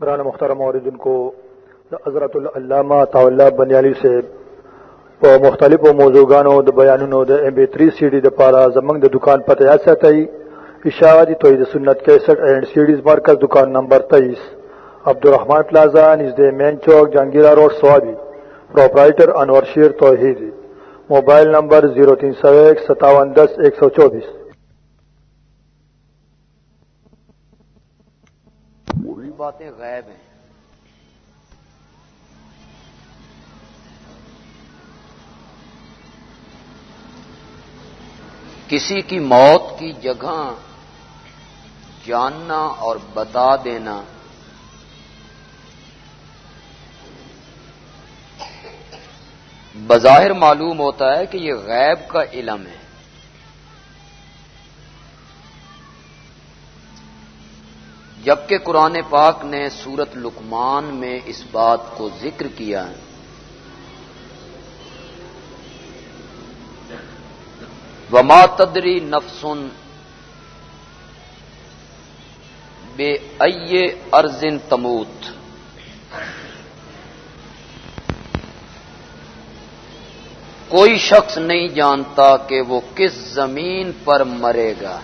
برانا مختار موردن کو حضرت علامہ طا بنیالی سے په مختلفو موضوعګانو د بیانونو د ام بي 3 سي ډي د پاره زمنګ د دکان پته یا ساتي اشاعتی توحید سنت 61 اینڈ سیډیز مرکز دکان نمبر 23 عبدالرحمان پلازا نزد مین چوک Jangira road, Swabi. Proprietor Anwar Sher Tauheed mobile number 03015710124 باتیں غائب ہیں۔ کسی کی موت کی جگہ جاننا اور بتا دینا۔ بظاہر معلوم ہوتا ہے کہ یہ غیب کا علم ہے۔ جبکہ قرآن پاک نے سورت لکمان میں اس بات کو ذکر کیا ہے۔ وما تدری نفسن بے اے ارزن تموت۔ کوئی شخص نہیں جانتا کہ وہ کس زمین پر مرے گا۔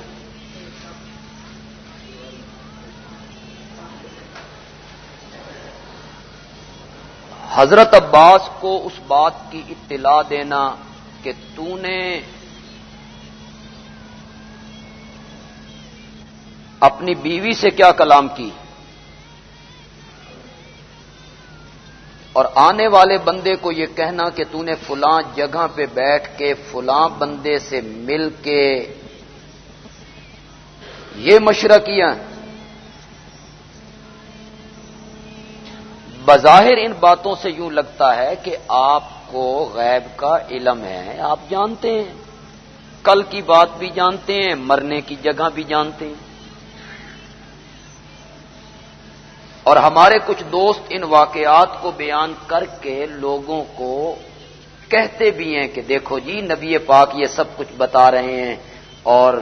حضرت عباس کو اس بات کی اطلاع دینا کہ تو نے اپنی بیوی سے کیا کلام کی؟ اور آنے والے بندے کو یہ کہنا کہ تو نے فلاں جگہ پہ بیٹھ کے فلاں بندے سے مل کے یہ مشورہ کیا بظاہر ان باتوں سے یوں لگتا ہے کہ آپ کو غیب کا علم ہے، آپ جانتے ہیں۔ کل کی بات بھی جانتے ہیں، مرنے کی جگہ بھی جانتے ہیں۔ اور ہمارے کچھ دوست ان واقعات کو بیان کر کے لوگوں کو کہتے بھی ہیں کہ دیکھو جی نبی پاک یہ سب کچھ بتا رہے ہیں اور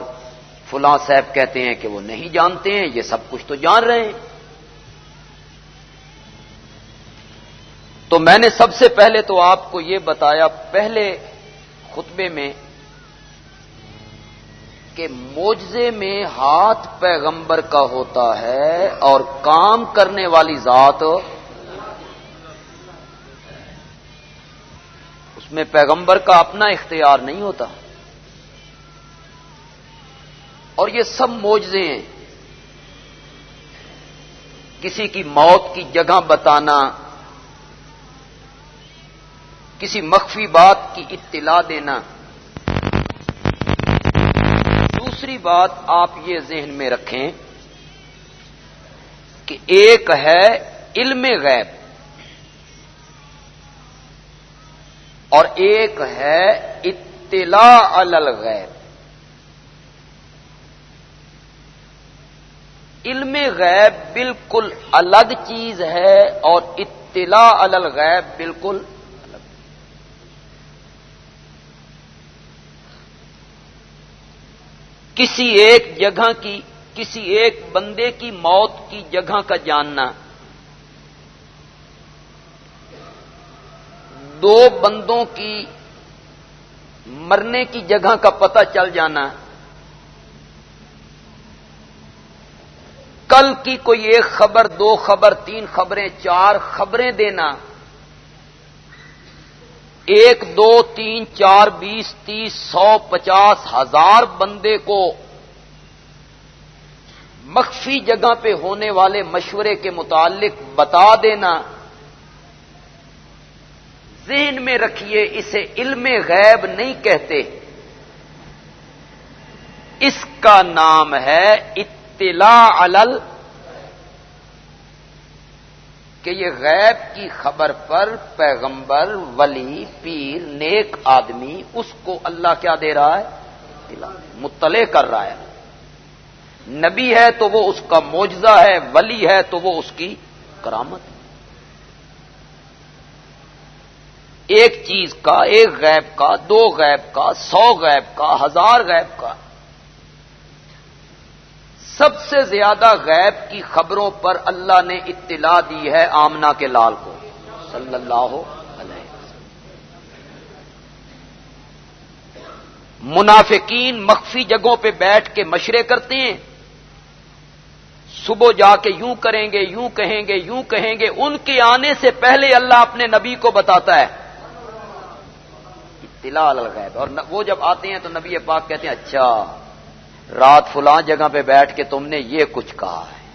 فلاں صاحب کہتے ہیں کہ وہ نہیں جانتے ہیں، یہ سب کچھ تو جان رہے ہیں۔ تو میں نے سب سے پہلے تو آپ کو یہ بتایا پہلے خطبے میں کہ موجزے میں ہاتھ پیغمبر کا ہوتا ہے اور کام کرنے والی ذات اس میں پیغمبر کا اپنا اختیار نہیں ہوتا۔ اور یہ سب موجزے ہیں۔ کسی کی موت کی جگہ بتانا کسی مخفی بات کی اطلاع دینا۔ دوسری بات آپ یہ ذہن میں رکھیں کہ ایک ہے علم غیب اور ایک ہے اطلاع الغیب۔ علم غیب بالکل الگ چیز ہے اور اطلاع الغیب بالکل کسی ایک جگہ کی، کسی ایک بندے کی موت کی جگہ کا جاننا۔ دو بندوں کی مرنے کی جگہ کا پتہ چل جانا۔ کل کی کوئی ایک خبر، دو خبر، تین خبریں، چار خبریں دینا۔ ایک دو تین چار بیس تیس سو پچاس ہزار بندے کو مخفی جگہ پہ ہونے والے مشورے کے متعلق بتا دینا۔ ذہن میں رکھیے، اسے علم غیب نہیں کہتے۔ اس کا نام ہے اطلاع علل کہ یہ غیب کی خبر پر پیغمبر، ولی، پیر، نیک آدمی، اس کو اللہ کیا دے رہا ہے؟ مطلع کر رہا ہے۔ نبی ہے تو وہ اس کا موجزہ ہے، ولی ہے تو وہ اس کی کرامت ہے۔ ایک چیز کا، ایک غیب کا، دو غیب کا، سو غیب کا، ہزار غیب کا سب سے زیادہ غیب کی خبروں پر اللہ نے اطلاع دی ہے آمنا کے لال کو۔ صلی اللہ علیہ منافقین مخفی جگہوں پہ بیٹھ کے مشرے کرتے ہیں۔ صبح جا کے یوں کریں گے، یوں کہیں گے، یوں کہیں گے۔ ان کے آنے سے پہلے اللہ اپنے نبی کو بتاتا ہے۔ اطلاع الغیب۔ اور وہ جب آتے ہیں تو نبی پاک کہتے ہیں اچھا رات فلاں جگہ پہ بیٹھ کے تم نے یہ کچھ کہا ہے۔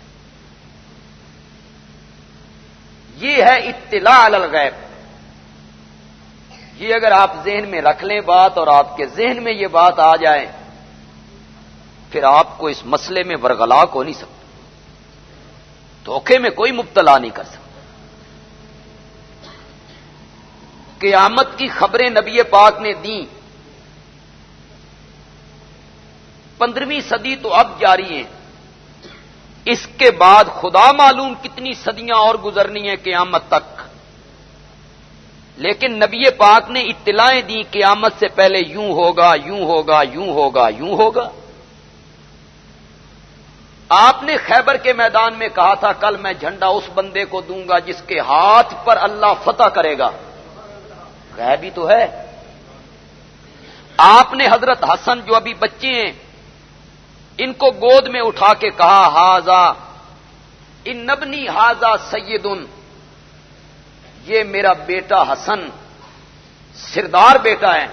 یہ ہے اطلاع الغیب۔ یہ اگر آپ ذہن میں رکھ لیں بات اور آپ کے ذہن میں یہ بات آ جائے، پھر آپ کو اس مسئلے میں ورگلا کو نہیں سکتا۔ دھوکے میں کوئی مبتلا نہیں کر سکتا۔ قیامت کی خبریں نبی پاک نے دیں۔ پندرہویں صدی تو اب جاری ہیں۔ اس کے بعد خدا معلوم کتنی صدیاں اور گزرنی ہیں قیامت تک۔ لیکن نبی پاک نے اطلاعیں دی قیامت سے پہلے یوں ہوگا یوں ہوگا یوں ہوگا یوں ہوگا۔ آپ نے خیبر کے میدان میں کہا تھا، کل میں جھنڈا اس بندے کو دوں گا جس کے ہاتھ پر اللہ فتح کرے گا۔ غیبی تو ہے۔ آپ نے حضرت حسن جو ابھی بچے ہیں ان کو گود میں اٹھا کے کہا ہاضا ان نبنی ہاضا سیدن، یہ میرا بیٹا حسن، سردار بیٹا ہے۔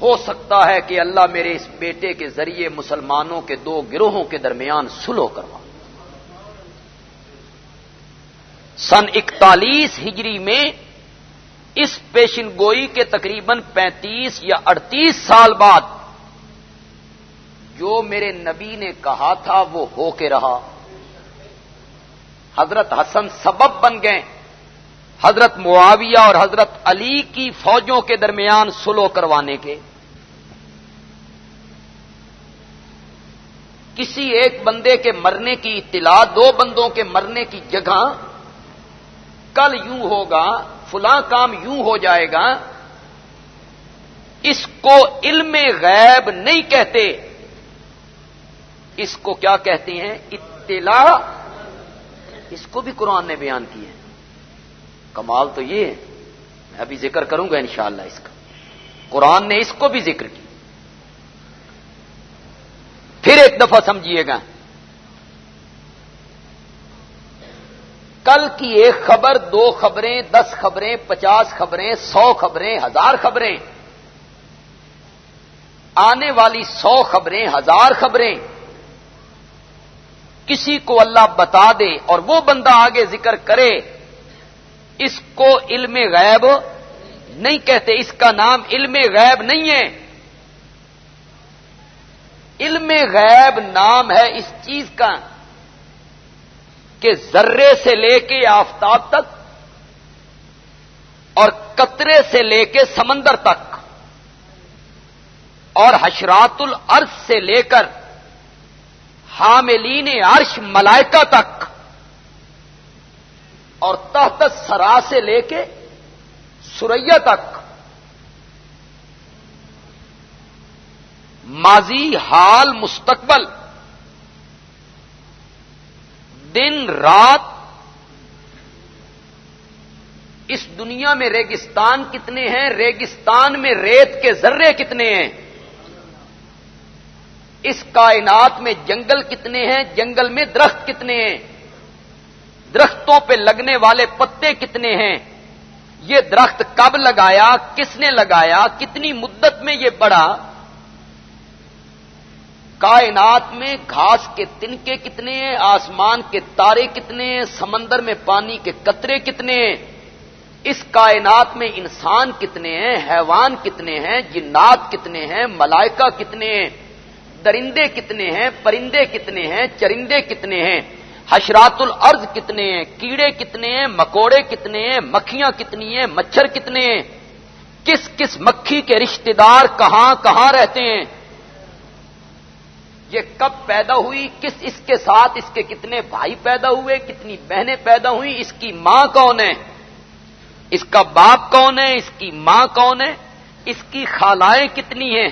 ہو سکتا ہے کہ اللہ میرے اس بیٹے کے ذریعے مسلمانوں کے دو گروہوں کے درمیان سلو کروا۔ سن اکتالیس ہجری میں اس پیشن گوئی کے تقریباً پینتیس یا اڑتیس سال بعد جو میرے نبی نے کہا تھا وہ ہو کے رہا۔ حضرت حسن سبب بن گئے۔ حضرت معاویہ اور حضرت علی کی فوجوں کے درمیان سلو کروانے کے۔ کسی ایک بندے کے مرنے کی اطلاع، دو بندوں کے مرنے کی جگہ، کل یوں ہوگا، فلاں کام یوں ہو جائے گا۔ اس کو علم غیب نہیں کہتے۔ اس کو کیا کہتے ہیں؟ اطلاع۔ اس کو بھی قرآن نے بیان کی ہے۔ کمال تو یہ ہے۔ میں ابھی ذکر کروں گا انشاءاللہ اس کا۔ قرآن نے اس کو بھی ذکر کی۔ پھر ایک دفعہ سمجھیے گا۔ کل کی ایک خبر، دو خبریں، دس خبریں، پچاس خبریں، سو خبریں، ہزار خبریں۔ آنے والی سو خبریں، ہزار خبریں۔ کسی کو اللہ بتا دے اور وہ بندہ آگے ذکر کرے، اس کو علم غیب نہیں کہتے، اس کا نام علم غیب نہیں ہے۔ علم غیب نام ہے اس چیز کا کہ ذرے سے لے کے آفتاب تک اور قطرے سے لے کے سمندر تک اور حشرات الارض سے لے کر حاملین عرش ملائکہ تک اور تحت سرا سے لے کے سریا تک ماضی، حال، مستقبل، دن، رات، اس دنیا میں ریگستان کتنے ہیں؟ ریگستان میں ریت کے ذرے کتنے ہیں؟ اس کائنات میں جنگل کتنے ہیں جنگل میں درخت کتنے ہیں درختوں پہ لگنے والے پتے کتنے ہیں یہ درخت کب لگایا کس نے لگایا کتنی مدت میں یہ بڑا کائنات میں گھاس کے تنکے کتنے ہیں آسمان کے تارے کتنے ہیں سمندر میں پانی کے قطرے کتنے ہیں اس کائنات میں انسان کتنے ہیں حیوان کتنے ہیں جنات کتنے ہیں ملائکہ کتنے ہیں درندے کتنے ہیں، پرندے کتنے ہیں، چرندے کتنے ہیں، حشرات الارض کتنے ہیں، کیڑے کتنے ہیں، مکوڑے کتنے ہیں، مکھیاں کتنی ہیں، مچھر کتنے ہیں، کس کس مکھی کے رشتہ دار کہاں کہاں رہتے ہیں، یہ کب پیدا ہوئی، کس اس کے ساتھ اس کے کتنے بھائی پیدا ہوئے، کتنی بہنیں پیدا ہوئی اس کی ماں کون ہے، اس کا باپ کون ہے، اس کی ماں کون ہے، اس کی خالائیں کتنی ہیں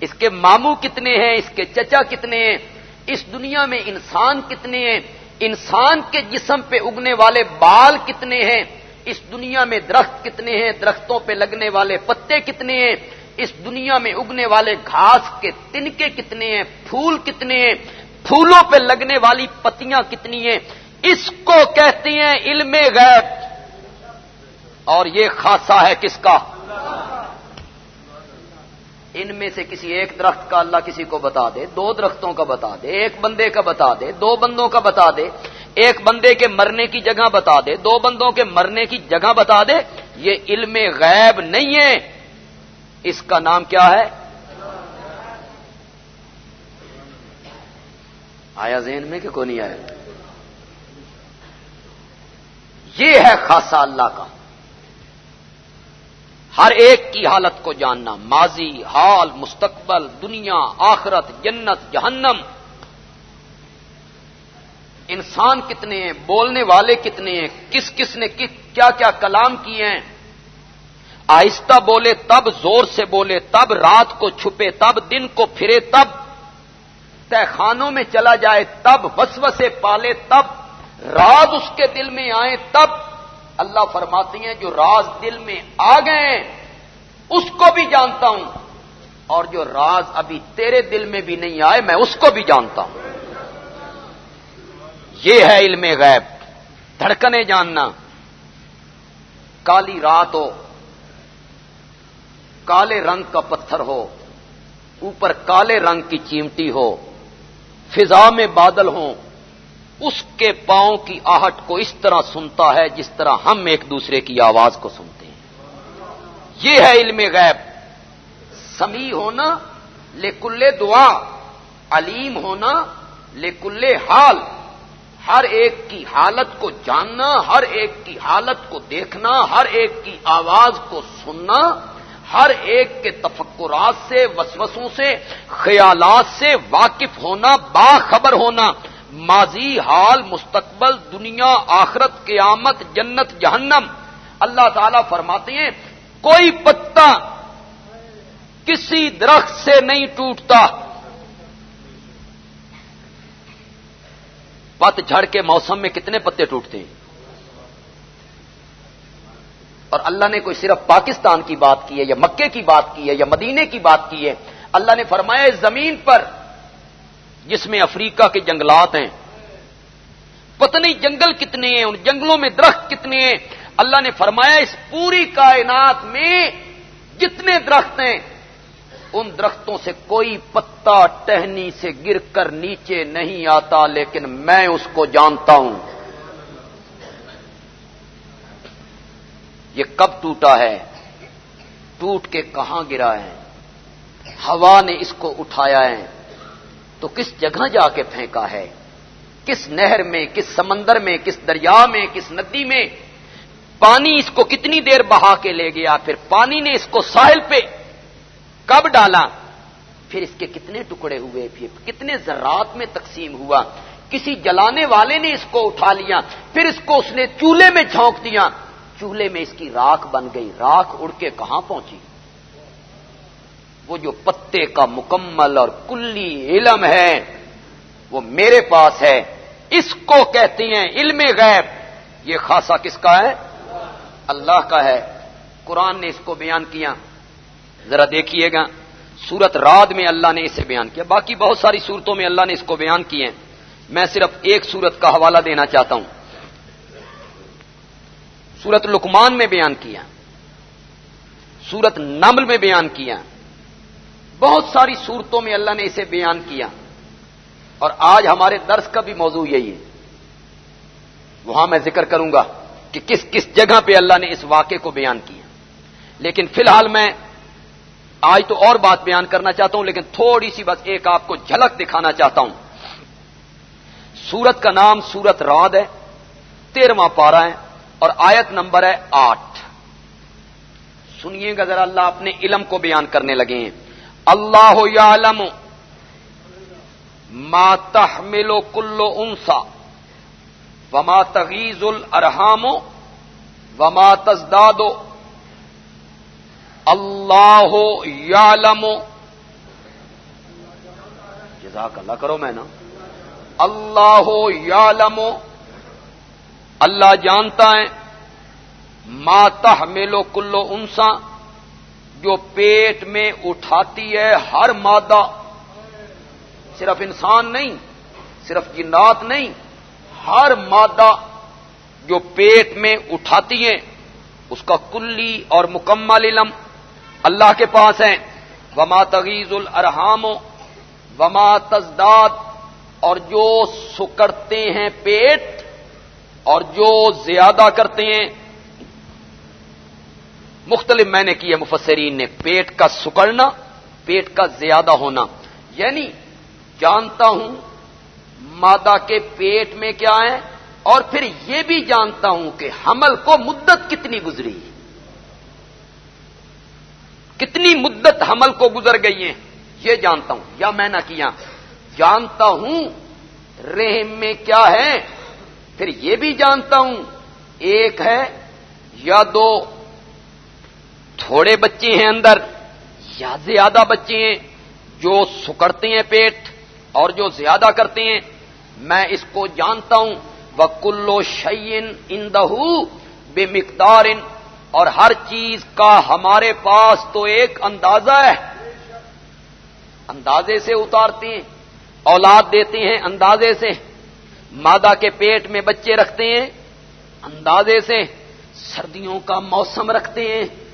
اس کے ماموں کتنے ہیں، اس کے چچا کتنے ہیں، اس دنیا میں انسان کتنے ہیں، انسان کے جسم پہ اگنے والے بال کتنے ہیں، اس دنیا میں درخت کتنے ہیں، درختوں پہ لگنے والے پتے کتنے ہیں، اس دنیا میں اگنے والے گھاس کے تنکے کتنے ہیں، پھول کتنے ہیں، پھولوں پہ لگنے والی پتیاں کتنی ہیں، اس کو کہتے ہیں علم غیب۔ اور یہ خاصا ہے کس کا؟ ان میں سے کسی ایک درخت کا اللہ کسی کو بتا دے، دو درختوں کا بتا دے، ایک بندے کا بتا دے، دو بندوں کا بتا دے، ایک بندے کے مرنے کی جگہ بتا دے، دو بندوں کے مرنے کی جگہ بتا دے، یہ علم غیب نہیں ہے۔ اس کا نام کیا ہے؟ آیا ذہن میں کہ کو نہیں آیا؟ یہ ہے خاصا اللہ کا۔ ہر ایک کی حالت کو جاننا، ماضی، حال، مستقبل، دنیا، آخرت، جنت، جہنم۔ انسان کتنے ہیں، بولنے والے کتنے ہیں، کس کس نے کیا کیا کلام کیے ہیں۔ آہستہ بولے تب، زور سے بولے تب، رات کو چھپے تب، دن کو پھرے تب۔ تہ خانوں میں چلا جائے تب وسو سے پالے تب۔ راز اس کے دل میں آئے تب۔ اللہ فرماتی ہیں جو راز دل میں آ گئے اس کو بھی جانتا ہوں۔ اور جو راز ابھی تیرے دل میں بھی نہیں آئے، میں اس کو بھی جانتا ہوں۔ یہ ہے علم غیب، دھڑکنے جاننا۔ کالی رات ہو، کالے رنگ کا پتھر ہو، اوپر کالے رنگ کی چیمٹی ہو، فضا میں بادل ہوں۔ اس کے پاؤں کی آہٹ کو اس طرح سنتا ہے جس طرح ہم ایک دوسرے کی آواز کو سنتے ہیں۔ یہ ہے علم غیب۔ سمی ہونا لکل دعا، علیم ہونا لکل حال۔ ہر ایک کی حالت کو جاننا، ہر ایک کی حالت کو دیکھنا، ہر ایک کی آواز کو سننا، ہر ایک کے تفکرات سے، وسوسوں سے، خیالات سے واقف ہونا، باخبر ہونا۔ ماضی حال مستقبل دنیا آخرت قیامت جنت جہنم اللہ تعالی فرماتے ہیں، کوئی پتا کسی درخت سے نہیں ٹوٹتا۔ پت جھڑ کے موسم میں کتنے پتے ٹوٹتے ہیں۔ اور اللہ نے کوئی صرف پاکستان کی بات کی ہے یا مکے کی بات کی ہے یا مدینے کی بات کی ہے، اللہ نے فرمایا اس زمین پر جس میں افریقہ کے جنگلات ہیں۔ پتنی جنگل کتنے ہیں، ان جنگلوں میں درخت کتنے ہیں۔ اللہ نے فرمایا، اس پوری کائنات میں جتنے درخت ہیں، ان درختوں سے کوئی پتا ٹہنی سے گر کر نیچے نہیں آتا، لیکن میں اس کو جانتا ہوں۔ یہ کب ٹوٹا ہے؟ ٹوٹ کے کہاں گرا ہے؟ ہوا نے اس کو اٹھایا ہے۔ تو کس جگہ جا کے پھینکا ہے؟ کس نہر میں، کس سمندر میں، کس دریا میں، کس ندی میں؟ پانی اس کو کتنی دیر بہا کے لے گیا، پھر پانی نے اس کو ساحل پہ کب ڈالا؟ پھر اس کے کتنے ٹکڑے ہوئے، پھر کتنے ذرات میں تقسیم ہوا؟ کسی جلانے والے نے اس کو اٹھا لیا، پھر اس کو اس نے چولہے میں جھونک دیا۔ چولہے میں اس کی راکھ بن گئی، راکھ اڑ کے کہاں پہنچی؟ وہ جو پتے کا مکمل اور کلی علم ہے، وہ میرے پاس ہے۔ اس کو کہتے ہیں علم غیب۔ یہ خاصا کس کا ہے؟ اللہ کا ہے۔ قرآن نے اس کو بیان کیا۔ ذرا دیکھیے گا۔ سورت رات میں اللہ نے اسے بیان کیا۔ باقی بہت ساری صورتوں میں اللہ نے اس کو بیان کیے میں صرف ایک سورت کا حوالہ دینا چاہتا ہوں۔ سورت لکمان میں بیان کیا۔ سورت نمل میں بیان کیا۔ بہت ساری صورتوں میں اللہ نے اسے بیان کیا اور آج ہمارے درس کا بھی موضوع یہی ہے۔ وہاں میں ذکر کروں گا کہ کس کس جگہ پہ اللہ نے اس واقعے کو بیان کیا۔ لیکن فی الحال میں آج تو اور بات بیان کرنا چاہتا ہوں، لیکن تھوڑی سی بس ایک آپ کو جھلک دکھانا چاہتا ہوں۔ سورت کا نام سورت راد ہے، تیرواں پارا ہے اور آیت نمبر ہے آٹھ۔ سنیے گا ذرا، اللہ اپنے علم کو بیان کرنے لگے ہیں۔ اللہ یعلم ما تحمل کلو انسا وما تغیز الرحام وما تزداد. اللہ یعلم جزاک اللہ کرو میں نا. اللہ ہو یا اللہ جانتا ہے ماتا ملو کلو انسا جو پیٹ میں اٹھاتی ہے، ہر مادہ صرف انسان نہیں، صرف جنات نہیں، ہر مادہ جو پیٹ میں اٹھاتی ہے اس کا کلی اور مکمل علم اللہ کے پاس ہے وما تغیز الرحام وما تزداد، اور جو سکڑتے ہیں پیٹ، اور جو زیادہ کرتے ہیں مختلف میں نے کیے، مفسرین نے پیٹ کا سکڑنا، پیٹ کا زیادہ ہونا۔ یعنی جانتا ہوں مادہ کے پیٹ میں کیا ہے، اور پھر یہ بھی جانتا ہوں کہ حمل کو مدت کتنی گزری۔ کتنی مدت حمل کو گزر گئی ہے یہ جانتا ہوں۔ یا میں نہ کیا، جانتا ہوں رحم میں کیا ہے، پھر یہ بھی جانتا ہوں، ایک ہے یا دو۔ تھوڑے بچے ہیں اندر یا زیادہ بچے ہیں، جو سکڑتے ہیں پیٹ اور جو زیادہ کرتے ہیں۔ میں اس کو جانتا ہوں۔ وہ کلو شعین اندہ بے مقدار اور ہر چیز کا ہمارے پاس تو ایک اندازہ ہے۔ اندازے سے اتارتے ہیں، اولاد دیتے ہیں اندازے سے۔ مادہ کے پیٹ میں بچے رکھتے ہیں، اندازے سے۔ سردیوں کا موسم رکھتے ہیں۔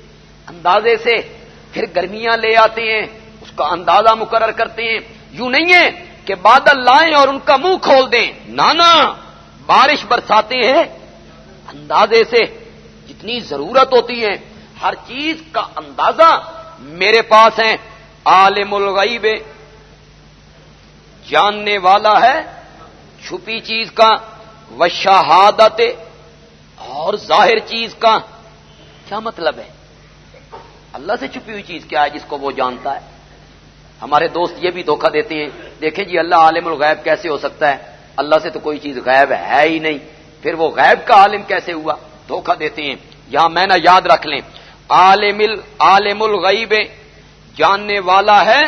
اندازے سے پھر گرمیاں لے آتے ہیں، اس کا اندازہ مقرر کرتے ہیں۔ یوں نہیں ہے کہ بادل لائیں اور ان کا منہ کھول دیں۔ نانا بارش برساتے ہیں۔ اندازے سے جتنی ضرورت ہوتی ہے، ہر چیز کا اندازہ میرے پاس ہے۔ عالم الغیب، جاننے والا ہے چھپی چیز کا و شہادت اور ظاہر چیز کا۔ کیا مطلب ہے؟ اللہ سے چھپی ہوئی چیز کیا ہے جس کو وہ جانتا ہے؟ ہمارے دوست یہ بھی دھوکہ دیتے ہیں، دیکھیں جی اللہ عالم الغیب کیسے ہو سکتا ہے؟ اللہ سے تو کوئی چیز غیب ہے ہی نہیں۔ پھر وہ غیب کا عالم کیسے ہوا؟ دھوکہ دیتے ہیں۔ یہاں میں نہ یاد رکھ لیں، عالم عالم الغیب جاننے والا ہے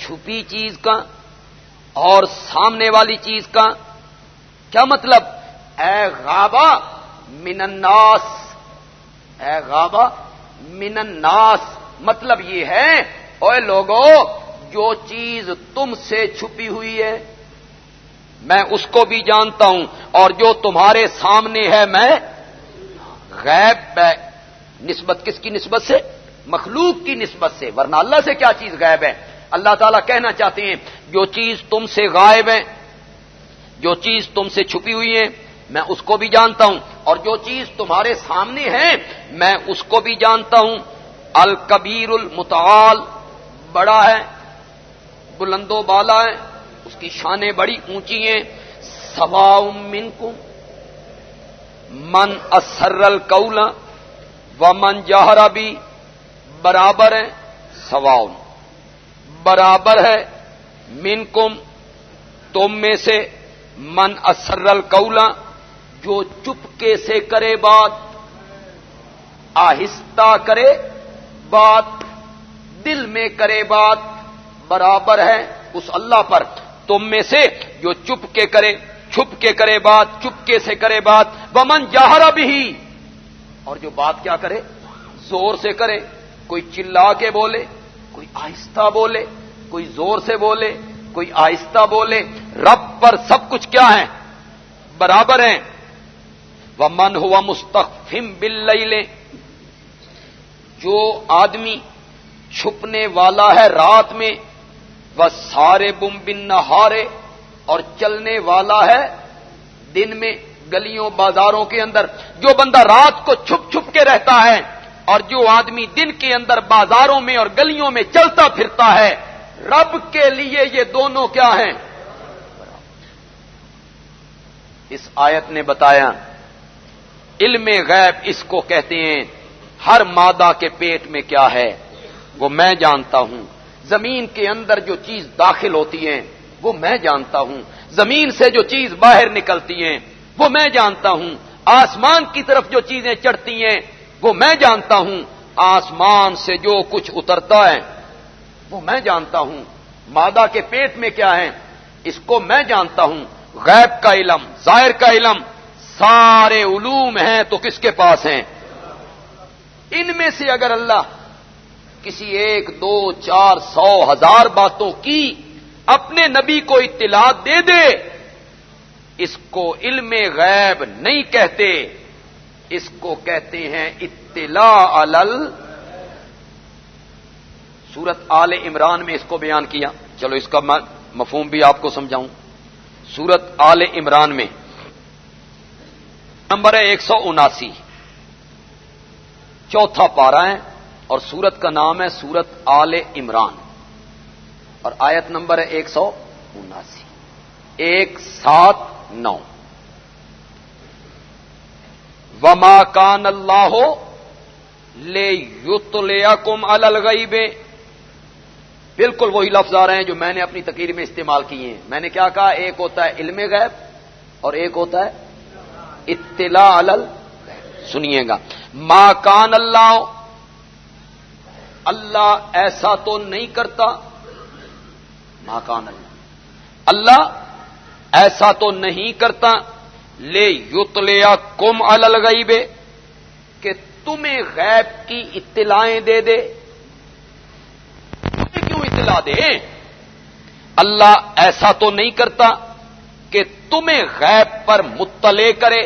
چھپی چیز کا اور سامنے والی چیز کا۔ کیا مطلب؟ اے غابا من الناس، اے غابا من الناس مطلب یہ ہے اوے لوگوں جو چیز تم سے چھپی ہوئی ہے، میں اس کو بھی جانتا ہوں، اور جو تمہارے سامنے ہے، میں غیب نسبت کس کی نسبت سے؟ مخلوق کی نسبت سے۔ ورنہ اللہ سے کیا چیز غائب ہے؟ اللہ تعالیٰ کہنا چاہتے ہیں، جو چیز تم سے غائب ہے، جو چیز تم سے چھپی ہوئی ہے، میں اس کو بھی جانتا ہوں۔ اور جو چیز تمہارے سامنے ہے، میں اس کو بھی جانتا ہوں۔ الکبیر المتعال بڑا ہے، بلند و بالا ہے، اس کی شانیں بڑی اونچی ہیں۔ سوا منکم، من اسرل کولا و من جہرا بھی برابر ہے سواؤن برابر ہے من کم تم میں سے من اسرل کولا جو چپکے سے کرے بات، آہستہ کرے بات، دل میں کرے بات برابر ہے اس اللہ پر۔ تم میں سے جو چپ کے کرے چھپ کے کرے بات، چپکے سے کرے بات، ومن جاہرا بھی اور جو بات کیا کرے؟ زور سے کرے۔ کوئی چلا کے بولے، کوئی آہستہ بولے، کوئی زور سے بولے، کوئی آہستہ بولے۔ رب پر سب کچھ کیا ہے؟ برابر ہیں۔ وہ من ہوا مستقفم بل جو آدمی چھپنے والا ہے رات میں، وہ سارے بم بن نہارے اور چلنے والا ہے دن میں گلیوں بازاروں کے اندر۔ جو بندہ رات کو چھپ چھپ کے رہتا ہے اور جو آدمی دن کے اندر بازاروں میں اور گلیوں میں چلتا پھرتا ہے، رب کے لیے یہ دونوں کیا ہیں؟ اس آیت نے بتایا علم غیب اس کو کہتے ہیں، ہر مادہ کے پیٹ میں کیا ہے؟ وہ میں جانتا ہوں۔ زمین کے اندر جو چیز داخل ہوتی ہے وہ میں جانتا ہوں۔ زمین سے جو چیز باہر نکلتی ہیں، وہ میں جانتا ہوں۔ آسمان کی طرف جو چیزیں چڑھتی ہیں، وہ میں جانتا ہوں۔ آسمان سے جو کچھ اترتا ہے، وہ میں جانتا ہوں۔ مادہ کے پیٹ میں کیا ہے؟ اس کو میں جانتا ہوں۔ غیب کا علم، ظاہر کا علم سارے علوم ہیں تو کس کے پاس ہیں؟ ان میں سے اگر اللہ کسی ایک، دو، چار، سو، ہزار باتوں کی اپنے نبی کو اطلاع دے دے، اس کو علم غیب نہیں کہتے، اس کو کہتے ہیں اطلاع علل سورت آل عمران میں اس کو بیان کیا۔ چلو اس کا مفہوم بھی آپ کو سمجھاؤں۔ سورت آل عمران میں نمبر ہے ایک سو اناسی۔ چوتھا پارا ہے اور سورت کا نام ہے سورت آل عمران۔ اور آیت نمبر ہے ایک سو اناسی۔ ایک سات نو۔ وما کان اللہ لے یوت لیا کم الگئی بالکل وہی لفظ آ رہے ہیں جو میں نے اپنی تقریر میں استعمال کیے ہیں۔ میں نے کیا کہا؟ ایک ہوتا ہے علم غیب اور ایک ہوتا ہے اطلاع علل سنیے گا۔ ماں کان اللہ اللہ ایسا تو نہیں کرتا۔ ماں کان اللہ۔ اللہ ایسا تو نہیں کرتا۔ لے یوت لیا کم الگئی کہ تمہیں غیب کی اطلاعیں دے دے۔ تمہیں کیوں اطلاع دے؟ اللہ ایسا تو نہیں کرتا۔ کہ تمہیں غیب پر مطلع کرے،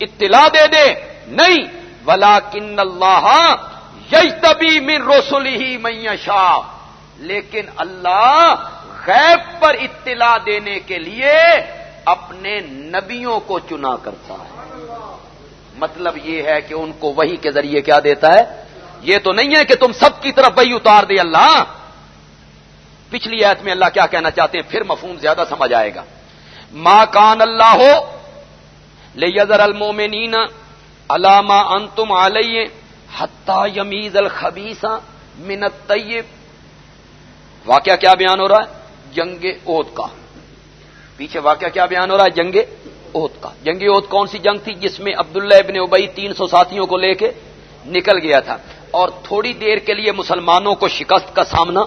اطلاع دے دے، نہیں ولا کن اللہ یش تبھی من رسولی ہی میشا لیکن اللہ غیب پر اطلاع دینے کے لیے اپنے نبیوں کو چنا کرتا ہے۔ مطلب یہ ہے کہ ان کو وہی کے ذریعے کیا دیتا ہے؟ یہ تو نہیں ہے کہ تم سب کی طرف وہی اتار دے اللہ۔ پچھلی ایت میں اللہ کیا کہنا چاہتے ہیں؟ پھر مفہوم زیادہ سمجھ آئے گا۔ ماں کان اللہ ہو لے یزر المومنین علامہ ان تم آلیے حتہ یمیز الخبیسا منت طیب واقعہ کیا بیان ہو رہا ہے؟ جنگ اوت کا۔ پیچھے واقعہ کیا بیان ہو رہا ہے؟ جنگ اوت کا۔ جنگ اوت کون سی جنگ تھی جس میں عبداللہ ابن ابئی تین سو ساتھیوں کو لے کے نکل گیا تھا اور تھوڑی دیر کے لیے مسلمانوں کو شکست کا سامنا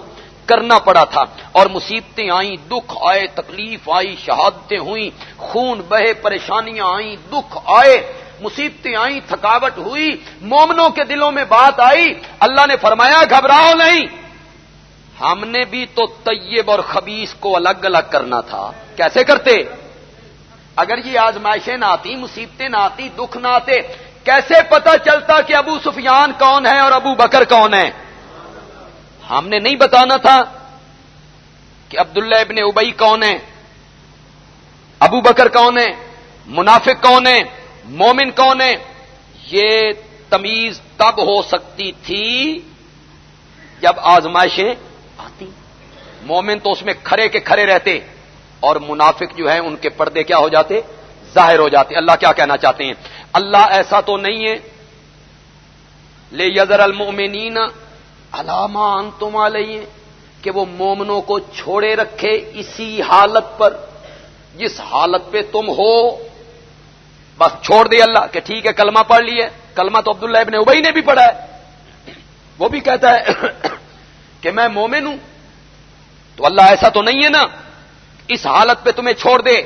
کرنا پڑا تھا اور مصیبتیں آئیں، دکھ آئے، تکلیف آئی، شہادتیں ہوئیں، خون بہے، پریشانیاں آئیں، دکھ آئے، مصیبتیں آئیں، تھکاوٹ ہوئی، مومنوں کے دلوں میں بات آئی، اللہ نے فرمایا، گھبراؤ نہیں۔ ہم نے بھی تو طیب اور خبیص کو الگ الگ کرنا تھا۔ کیسے کرتے؟ اگر یہ آزمائشیں نہ آتی، مصیبتیں نہ آتی، دکھ نہ آتے، کیسے پتا چلتا کہ ابو سفیان کون ہے اور ابو بکر کون ہے ہم نے نہیں بتانا تھا کہ عبداللہ ابن ابئی کون ہے ابو بکر کون ہے منافق کون ہے مومن کون ہے یہ تمیز تب ہو سکتی تھی جب آزمائشیں آتی۔ مومن تو اس میں کھڑے کے کھڑے رہتے اور منافق جو ہے ان کے پردے کیا ہو جاتے؟ ظاہر ہو جاتے۔ اللہ کیا کہنا چاہتے ہیں؟ اللہ ایسا تو نہیں ہے۔ لے یزر المومنین علامہ تم علیہ، کہ وہ مومنوں کو چھوڑے رکھے اسی حالت پر، جس حالت پہ تم ہو۔ بس چھوڑ دے اللہ کہ ٹھیک ہے، کلمہ پڑھ لیے۔ کلمہ تو عبداللہ ابن ابئی نے بھی پڑھا ہے۔ وہ بھی کہتا ہے کہ میں مومن ہوں۔ تو اللہ ایسا تو نہیں ہے نا؟ اس حالت پہ تمہیں چھوڑ دے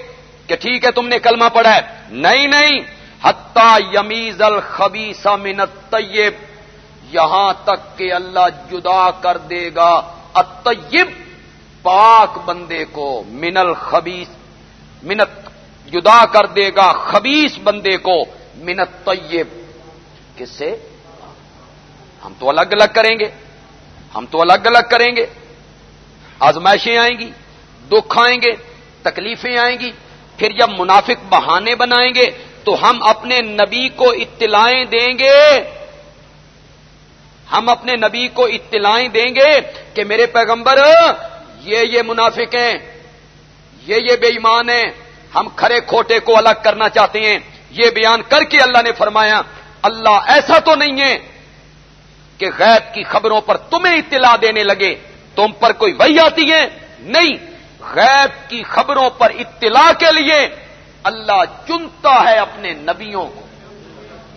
کہ ٹھیک ہے، تم نے کلمہ پڑھا ہے۔ نہیں نہیں۔ حتہ یمیز الخبی منت طیب یہاں تک کہ اللہ جدا کر دے گا۔ اتیب پاک بندے کو من الخبیس منت جدا کر دے گا خبیس بندے کو منت طیب۔ کس سے؟ ہم تو الگ الگ کریں گے۔ ہم تو الگ الگ کریں گے۔ آزمائشیں آئیں گی، دکھ آئیں گے، تکلیفیں آئیں گی۔ پھر جب منافق بہانے بنائیں گے تو ہم اپنے نبی کو اطلاعیں دیں گے۔ ہم اپنے نبی کو اطلاعیں دیں گے کہ میرے پیغمبر، یہ یہ منافق ہیں، یہ یہ بے ایمان ہیں، ہم کھڑے کھوٹے کو الگ کرنا چاہتے ہیں۔ یہ بیان کر کے اللہ نے فرمایا، اللہ ایسا تو نہیں ہے کہ غیب کی خبروں پر تمہیں اطلاع دینے لگے، تم پر کوئی وہی آتی ہے؟ نہیں، غیب کی خبروں پر اطلاع کے لیے اللہ چنتا ہے اپنے نبیوں کو۔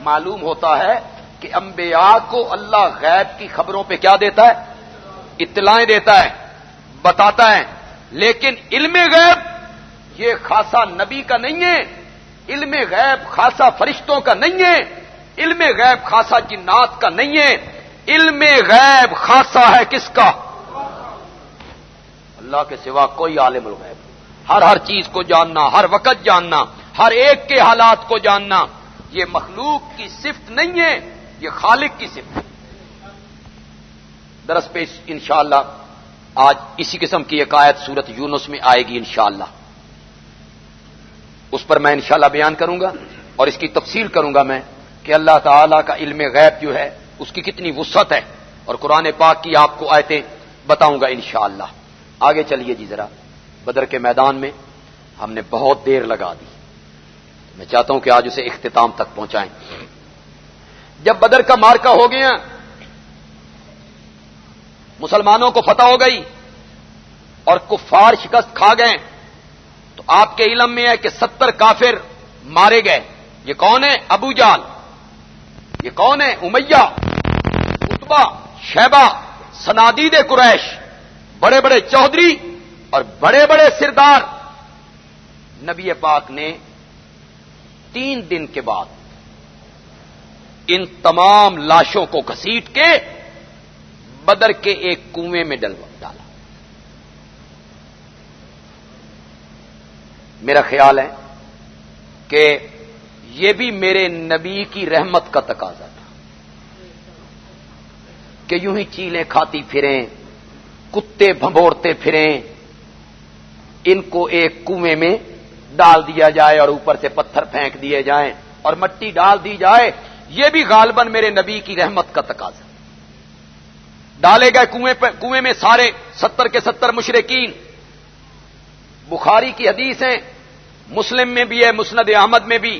معلوم ہوتا ہے کہ انبیاء کو اللہ غیب کی خبروں پہ کیا دیتا ہے؟ اطلاعیں دیتا ہے، بتاتا ہے۔ لیکن علم غیب یہ خاصا نبی کا نہیں ہے، علم غیب خاصا فرشتوں کا نہیں ہے، علم غیب خاصا جنات کا نہیں ہے۔ علم غیب خاصا ہے کس کا؟ اللہ کے سوا کوئی عالم الغیب ہر ہر چیز کو جاننا، ہر وقت جاننا، ہر ایک کے حالات کو جاننا، یہ مخلوق کی صفت نہیں ہے۔ یہ خالق کی صفت ہے۔ درس پہ انشاءاللہ آج اسی قسم کی ایک آیت سورت یونس میں آئے گی انشاءاللہ۔ اس پر میں انشاءاللہ بیان کروں گا اور اس کی تفصیل کروں گا میں کہ اللہ تعالی کا علم غیب جو ہے، اس کی کتنی وسعت ہے۔ اور قرآن پاک کی آپ کو آیتیں بتاؤں گا انشاءاللہ۔ آگے چلیے جی ذرا، بدر کے میدان میں ہم نے بہت دیر لگا دی۔ میں چاہتا ہوں کہ آج اسے اختتام تک پہنچائیں۔ جب بدر کا مارکا ہو گیا، مسلمانوں کو فتح ہو گئی اور کفار شکست کھا گئے، تو آپ کے علم میں ہے کہ ستر کافر مارے گئے۔ یہ کون ہے؟ ابو جال یہ کون ہے؟ امیہ اتبا شیبہ، سنادید قریش۔ بڑے بڑے چودھری اور بڑے بڑے سردار۔ نبی پاک نے تین دن کے بعد ان تمام لاشوں کو گھسیٹ کے بدر کے ایک کنویں میں ڈلوا ڈالا۔ میرا خیال ہے کہ یہ بھی میرے نبی کی رحمت کا تقاضا تھا۔ کہ یوں ہی چیلیں کھاتی پھریں، کتے بھمبوڑتے پھریں، ان کو ایک کنویں میں ڈال دیا جائے اور اوپر سے پتھر پھینک دیے جائیں اور مٹی ڈال دی جائے۔ یہ بھی غالباً میرے نبی کی رحمت کا تقاضا۔ ڈالے گئے کنویں کنویں میں سارے ستر کے ستر مشرقین بخاری کی حدیث ہیں مسلم میں بھی ہے، مسند احمد میں بھی۔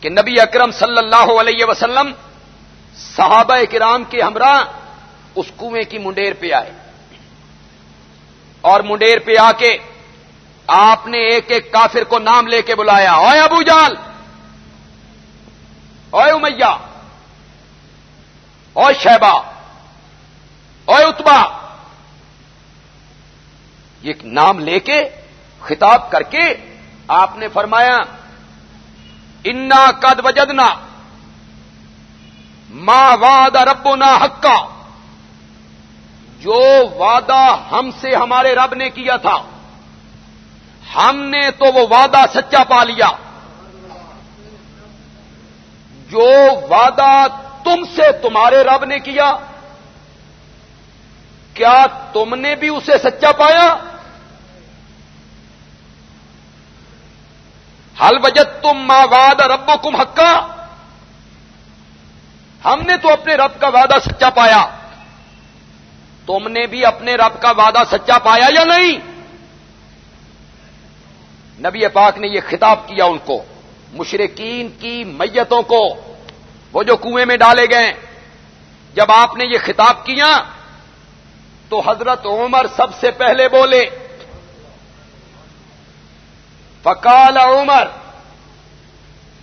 کہ نبی اکرم صلی اللہ علیہ وسلم صحابہ کرام کے ہمراہ اس کنویں کی منڈیر پہ آئے۔ اور منڈیر پہ آ کے آپ نے ایک ایک کافر کو نام لے کے بلایا اوے ابو جال اوے امیہ اوے شہبہ اوے اتبا یہ نام لے کے خطاب کر کے آپ نے فرمایا، انا قد وجدنا ماں واد ربنا حقا۔ جو وعدہ ہم سے ہمارے رب نے کیا تھا، ہم نے تو وہ وعدہ سچا پا لیا۔ جو وعدہ تم سے تمہارے رب نے کیا کیا تم نے بھی اسے سچا پایا؟ حل بجت تم ماں واد ربو کم حقا؟ ہم نے تو اپنے رب کا وعدہ سچا پایا۔ تم نے بھی اپنے رب کا وعدہ سچا پایا یا نہیں؟ نبی پاک نے یہ خطاب کیا ان کو۔ مشرقین کی میتوں کو، وہ جو کنویں میں ڈالے گئے۔ جب آپ نے یہ خطاب کیا، تو حضرت عمر سب سے پہلے بولے فکال عمر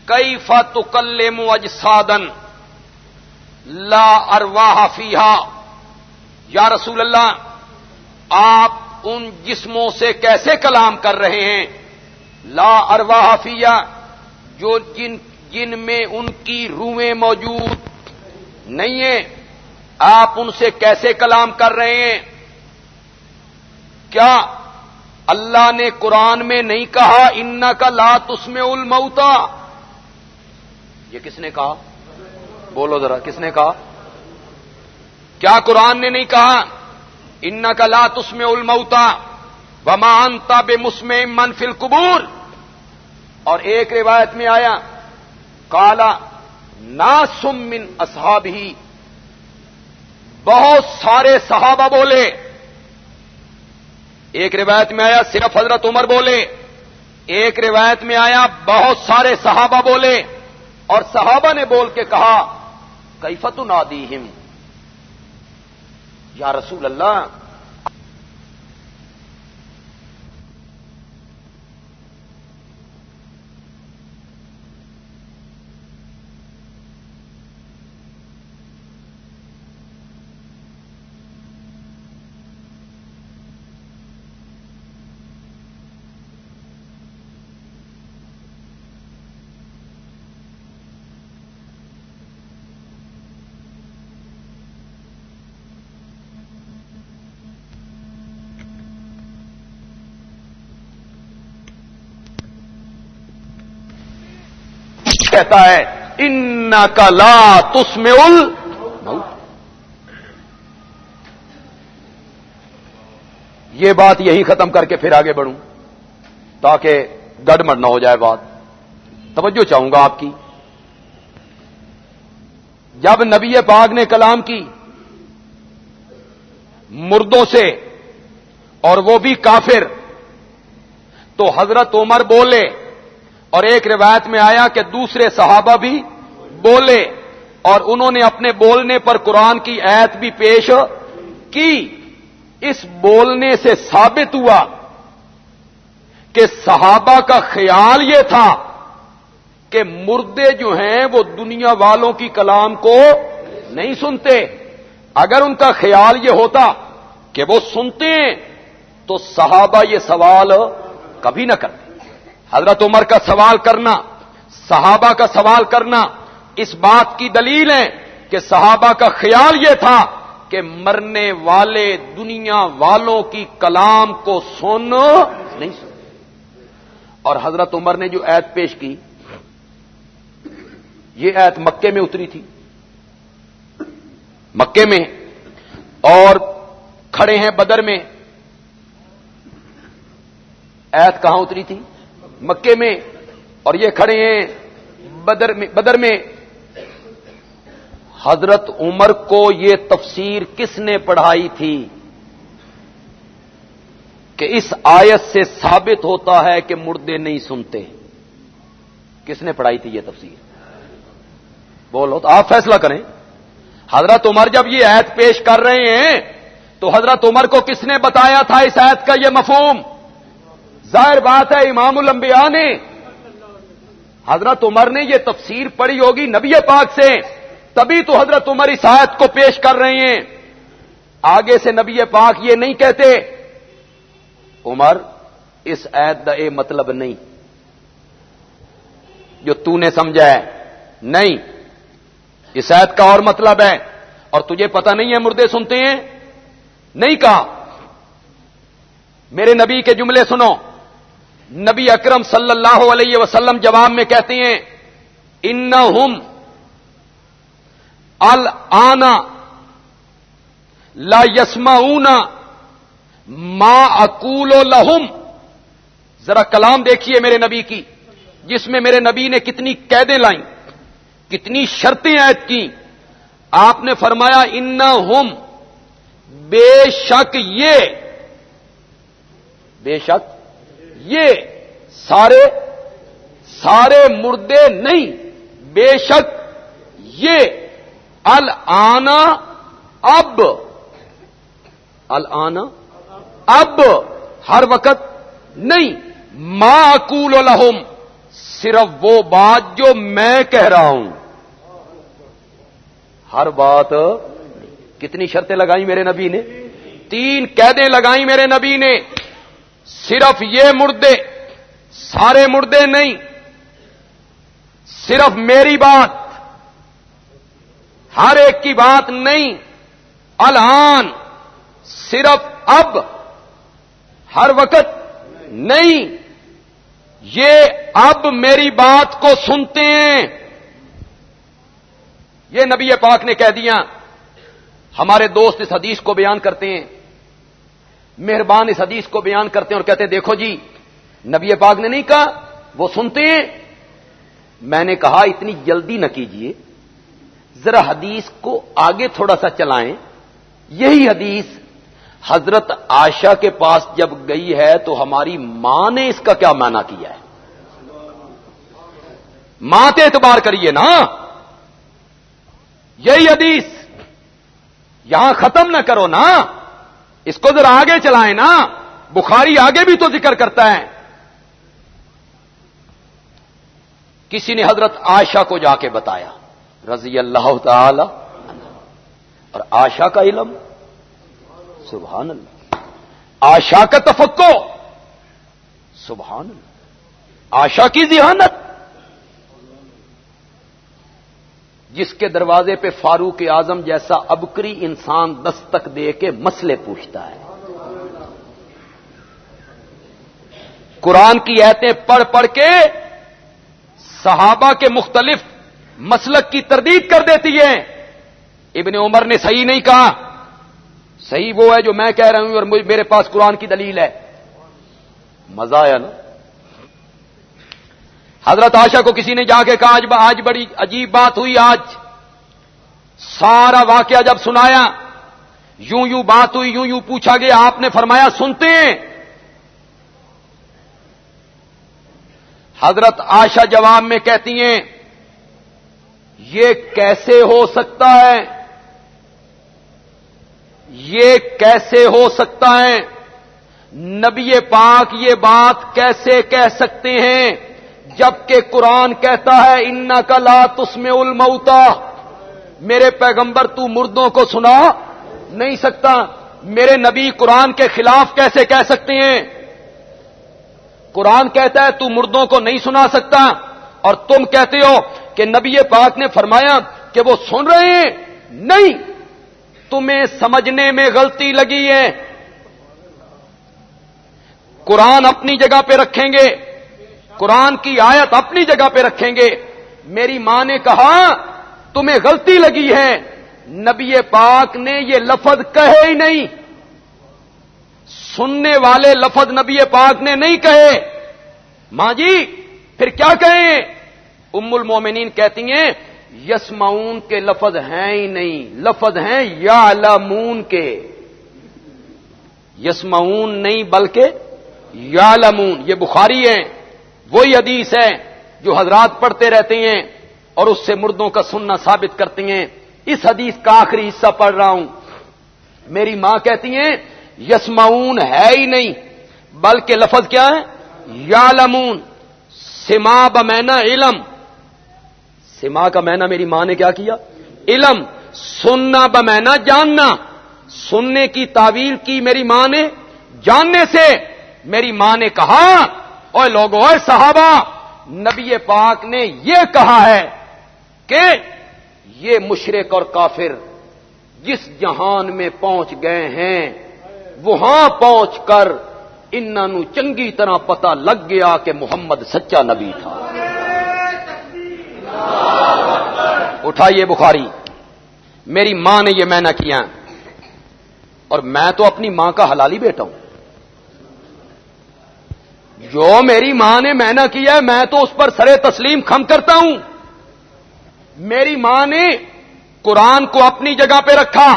کئی فت کل اجسادن لا ارواہ فیحا یا رسول اللہ، آپ ان جسموں سے کیسے کلام کر رہے ہیں؟ لا ارواہ فیا جو جن جن میں ان کی روحیں موجود نہیں ہیں، آپ ان سے کیسے کلام کر رہے ہیں؟ کیا اللہ نے قرآن میں نہیں کہا ان کا لات اس میں الموتا یہ کس نے کہا؟ بولو ذرا، کس نے کہا؟ کیا قرآن نے نہیں کہا ان کا لات اس میں الموتا ومانتا بے مسم منفل قبور اور ایک روایت میں آیا کالا نا سم من اصحاب ہی بہت سارے صحابہ بولے۔ ایک روایت میں آیا، صرف حضرت عمر بولے۔ ایک روایت میں آیا، بہت سارے صحابہ بولے۔ اور صحابہ نے بول کے کہا کئی فتو یا رسول اللہ کہتا ہے ان کا لا تسم یہ بات یہی ختم کر کے پھر آگے بڑھوں، تاکہ گڑمڑ نہ ہو جائے بات. توجہ چاہوں گا آپ کی. جب نبی پاک نے کلام کی، مردوں سے، اور وہ بھی کافر، تو حضرت عمر بولے اور ایک روایت میں آیا کہ دوسرے صحابہ بھی بولے اور انہوں نے اپنے بولنے پر قرآن کی ایت بھی پیش کی۔ اس بولنے سے ثابت ہوا کہ صحابہ کا خیال یہ تھا کہ مردے جو ہیں وہ دنیا والوں کی کلام کو نہیں سنتے۔ اگر ان کا خیال یہ ہوتا کہ وہ سنتے ہیں تو صحابہ یہ سوال کبھی نہ کرتے۔ حضرت عمر کا سوال کرنا، صحابہ کا سوال کرنا، اس بات کی دلیل ہے کہ صحابہ کا خیال یہ تھا کہ مرنے والے دنیا والوں کی کلام کو سن نہیں سن اور حضرت عمر نے جو ایت پیش کی، یہ ایت مکے میں اتری تھی۔ مکے میں، اور کھڑے ہیں بدر میں۔ ایت کہاں اتری تھی؟ مکے میں اور یہ کھڑے ہیں بدر میں بدر میں۔ حضرت عمر کو یہ تفسیر کس نے پڑھائی تھی؟ کہ اس آیت سے ثابت ہوتا ہے کہ مردے نہیں سنتے۔ کس نے پڑھائی تھی یہ تفسیر؟ بولو تو آپ فیصلہ کریں۔ حضرت عمر جب یہ ایت پیش کر رہے ہیں تو حضرت عمر کو کس نے بتایا تھا اس ایت کا یہ مفہوم؟ ظاہر بات ہے، امام الانبیاء نے حضرت عمر نے یہ تفسیر پڑھی ہوگی نبی پاک سے۔ تبھی تو حضرت عمر اس آیت کو پیش کر رہے ہیں۔ آگے سے نبی پاک یہ نہیں کہتے، عمر، اس عید دا اے مطلب نہیں۔ جو تو نے سمجھا ہے، نہیں۔ اس عید کا اور مطلب ہے۔ اور تجھے پتہ نہیں ہے، مردے سنتے ہیں؟ نہیں کہا۔ میرے نبی کے جملے سنو۔ نبی اکرم صلی اللہ علیہ وسلم جواب میں کہتے ہیں ان ہم النا لا یسما ما اکول و لہم ذرا کلام دیکھیے میرے نبی کی، جس میں میرے نبی نے کتنی قیدیں لائیں، کتنی شرطیں عائد کی آپ نے فرمایا ان ہم بے شک یہ، بے شک یہ سارے سارے مردے نہیں بے شک یہ الانا اب الانا اب ہر وقت نہیں معقول لہم صرف وہ بات جو میں کہہ رہا ہوں ہر بات کتنی شرطیں لگائی میرے نبی نے تین قیدیں لگائی میرے نبی نے صرف یہ مردے، سارے مردے نہیں، صرف میری بات، ہر ایک کی بات نہیں، الان صرف اب، ہر وقت نہیں۔ یہ اب میری بات کو سنتے ہیں۔ یہ نبی پاک نے کہہ دیا، ہمارے دوست اس حدیث کو بیان کرتے ہیں۔ مہربان اس حدیث کو بیان کرتے ہیں اور کہتے ہیں، دیکھو جی نبی پاک نے نہیں کہا، وہ سنتے ہیں۔ میں نے کہا، اتنی جلدی نہ کیجیے ذرا حدیث کو آگے تھوڑا سا چلائیں۔ یہی حدیث حضرت آشا کے پاس جب گئی ہے، تو ہماری ماں نے اس کا کیا مانا کیا ہے؟ ماں کے اعتبار کریے نا۔ یہی حدیث، یہاں ختم نہ کرو نا۔ اس کو ذرا آگے چلائیں نا۔ بخاری آگے بھی تو ذکر کرتا ہے۔ کسی نے حضرت آشا کو جا کے بتایا، رضی اللہ تعالی اور آشا کا علم؟ سبحان اللہ۔ آشا کا تفقو سبحان اللہ۔ آشا کی ذہانت؟ جس کے دروازے پہ فاروق اعظم جیسا ابکری انسان دستک دے کے مسئلے پوچھتا ہے۔ قرآن کی ایتیں پڑھ پڑھ کے صحابہ کے مختلف مسلک کی تردید کر دیتی ہے ابن عمر نے صحیح نہیں کہا۔ صحیح وہ ہے جو میں کہہ رہا ہوں اور میرے پاس قرآن کی دلیل ہے۔ مزہ آیا نا؟ حضرت آشا کو کسی نے جا کے کہا آج آج بڑی عجیب بات ہوئی، آج سارا واقعہ جب سنایا، یوں یوں بات ہوئی، یوں یوں پوچھا گیا، آپ نے فرمایا، سنتے ہیں۔ حضرت آشا جواب میں کہتی ہیں، یہ کیسے ہو سکتا ہے؟ یہ کیسے ہو سکتا ہے؟ نبی پاک یہ بات کیسے کہہ سکتے ہیں؟ جبکہ قرآن کہتا ہے ان کا لا تسم الموتا میرے پیغمبر، تو مردوں کو سنا نہیں سکتا. میرے نبی قرآن کے خلاف کیسے کہہ سکتے ہیں؟ قرآن کہتا ہے، تو مردوں کو نہیں سنا سکتا. اور تم کہتے ہو کہ نبی پاک نے فرمایا کہ وہ سن رہے ہیں؟ نہیں. تمہیں سمجھنے میں غلطی لگی ہے. قرآن اپنی جگہ پہ رکھیں گے. قرآن کی آیت اپنی جگہ پہ رکھیں گے۔ میری ماں نے کہا، تمہیں غلطی لگی ہے۔ نبی پاک نے یہ لفظ کہے ہی نہیں۔ سننے والے لفظ نبی پاک نے نہیں کہے۔ ماں جی پھر کیا کہیں؟ ام المومنین کہتی ہیں، یسمعون کے لفظ ہیں ہی نہیں۔ لفظ ہیں یا لمون کے۔ یسمعون نہیں بلکہ یا لمون یہ بخاری ہے وہی حدیث ہے جو حضرات پڑھتے رہتے ہیں اور اس سے مردوں کا سننا ثابت کرتے ہیں۔ اس حدیث کا آخری حصہ پڑھ رہا ہوں۔ میری ماں کہتی ہیں، یسمعون ہے ہی نہیں، بلکہ لفظ کیا ہے؟ یا لمون سما بمینا علم۔ سما کا مینا میری ماں نے کیا کیا؟ علم۔ سننا بمینا جاننا۔ سننے کی تعویل کی میری ماں نے۔ جاننے سے میری ماں نے کہا اور لوگوں اور صحابہ، نبی پاک نے یہ کہا ہے کہ یہ مشرق اور کافر جس جہان میں پہنچ گئے ہیں، وہاں پہنچ کر انہوں چنگی طرح پتا لگ گیا کہ محمد سچا نبی تھا۔ اٹھائیے بخاری، میری ماں نے یہ میں نہ کیا، اور میں تو اپنی ماں کا حلالی بیٹا ہوں۔ جو میری ماں نے میں نہ کیا، میں تو اس پر سرے تسلیم کھم کرتا ہوں۔ میری ماں نے قرآن کو اپنی جگہ پہ رکھا۔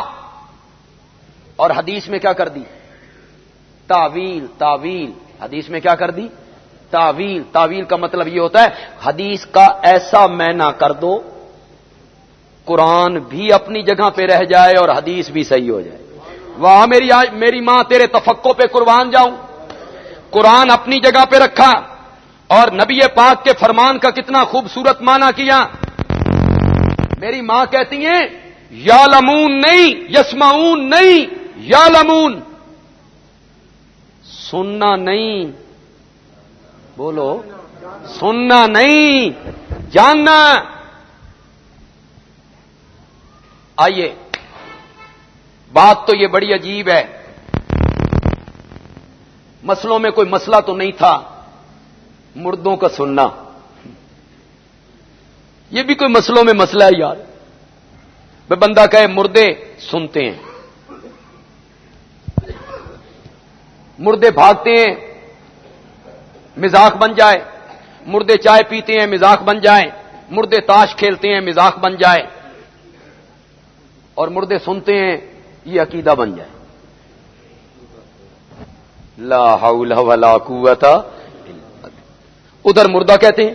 اور حدیث میں کیا کر دی؟ تعویل تعویل۔ حدیث میں کیا کر دی؟ تعویل۔ تعویل کا مطلب یہ ہوتا ہے، حدیث کا ایسا میں کر دو، قرآن بھی اپنی جگہ پہ رہ جائے اور حدیث بھی صحیح ہو جائے۔ وہاں میری میری ماں تیرے تفقوں پہ قربان جاؤں۔ قرآن اپنی جگہ پہ رکھا اور نبی پاک کے فرمان کا کتنا خوبصورت معنی کیا۔ میری ماں کہتی ہیں یا لمون نہیں یسماؤن نہیں یا لمون سننا نہیں بولو، سننا نہیں جاننا آئیے، بات تو یہ بڑی عجیب ہے۔ مسلوں میں کوئی مسئلہ تو نہیں تھا۔ مردوں کا سننا۔ یہ بھی کوئی مسلوں میں مسئلہ ہے یار۔ میں بندہ کہے مردے سنتے ہیں۔ مردے بھاگتے ہیں۔ مزاق بن جائے۔ مردے چائے پیتے ہیں، مزاق بن جائے۔ مردے تاش کھیلتے ہیں، مزاق بن جائے۔ اور مردے سنتے ہیں، یہ عقیدہ بن جائے۔ لا حول ولا قوت ادھر مردہ کہتے ہیں۔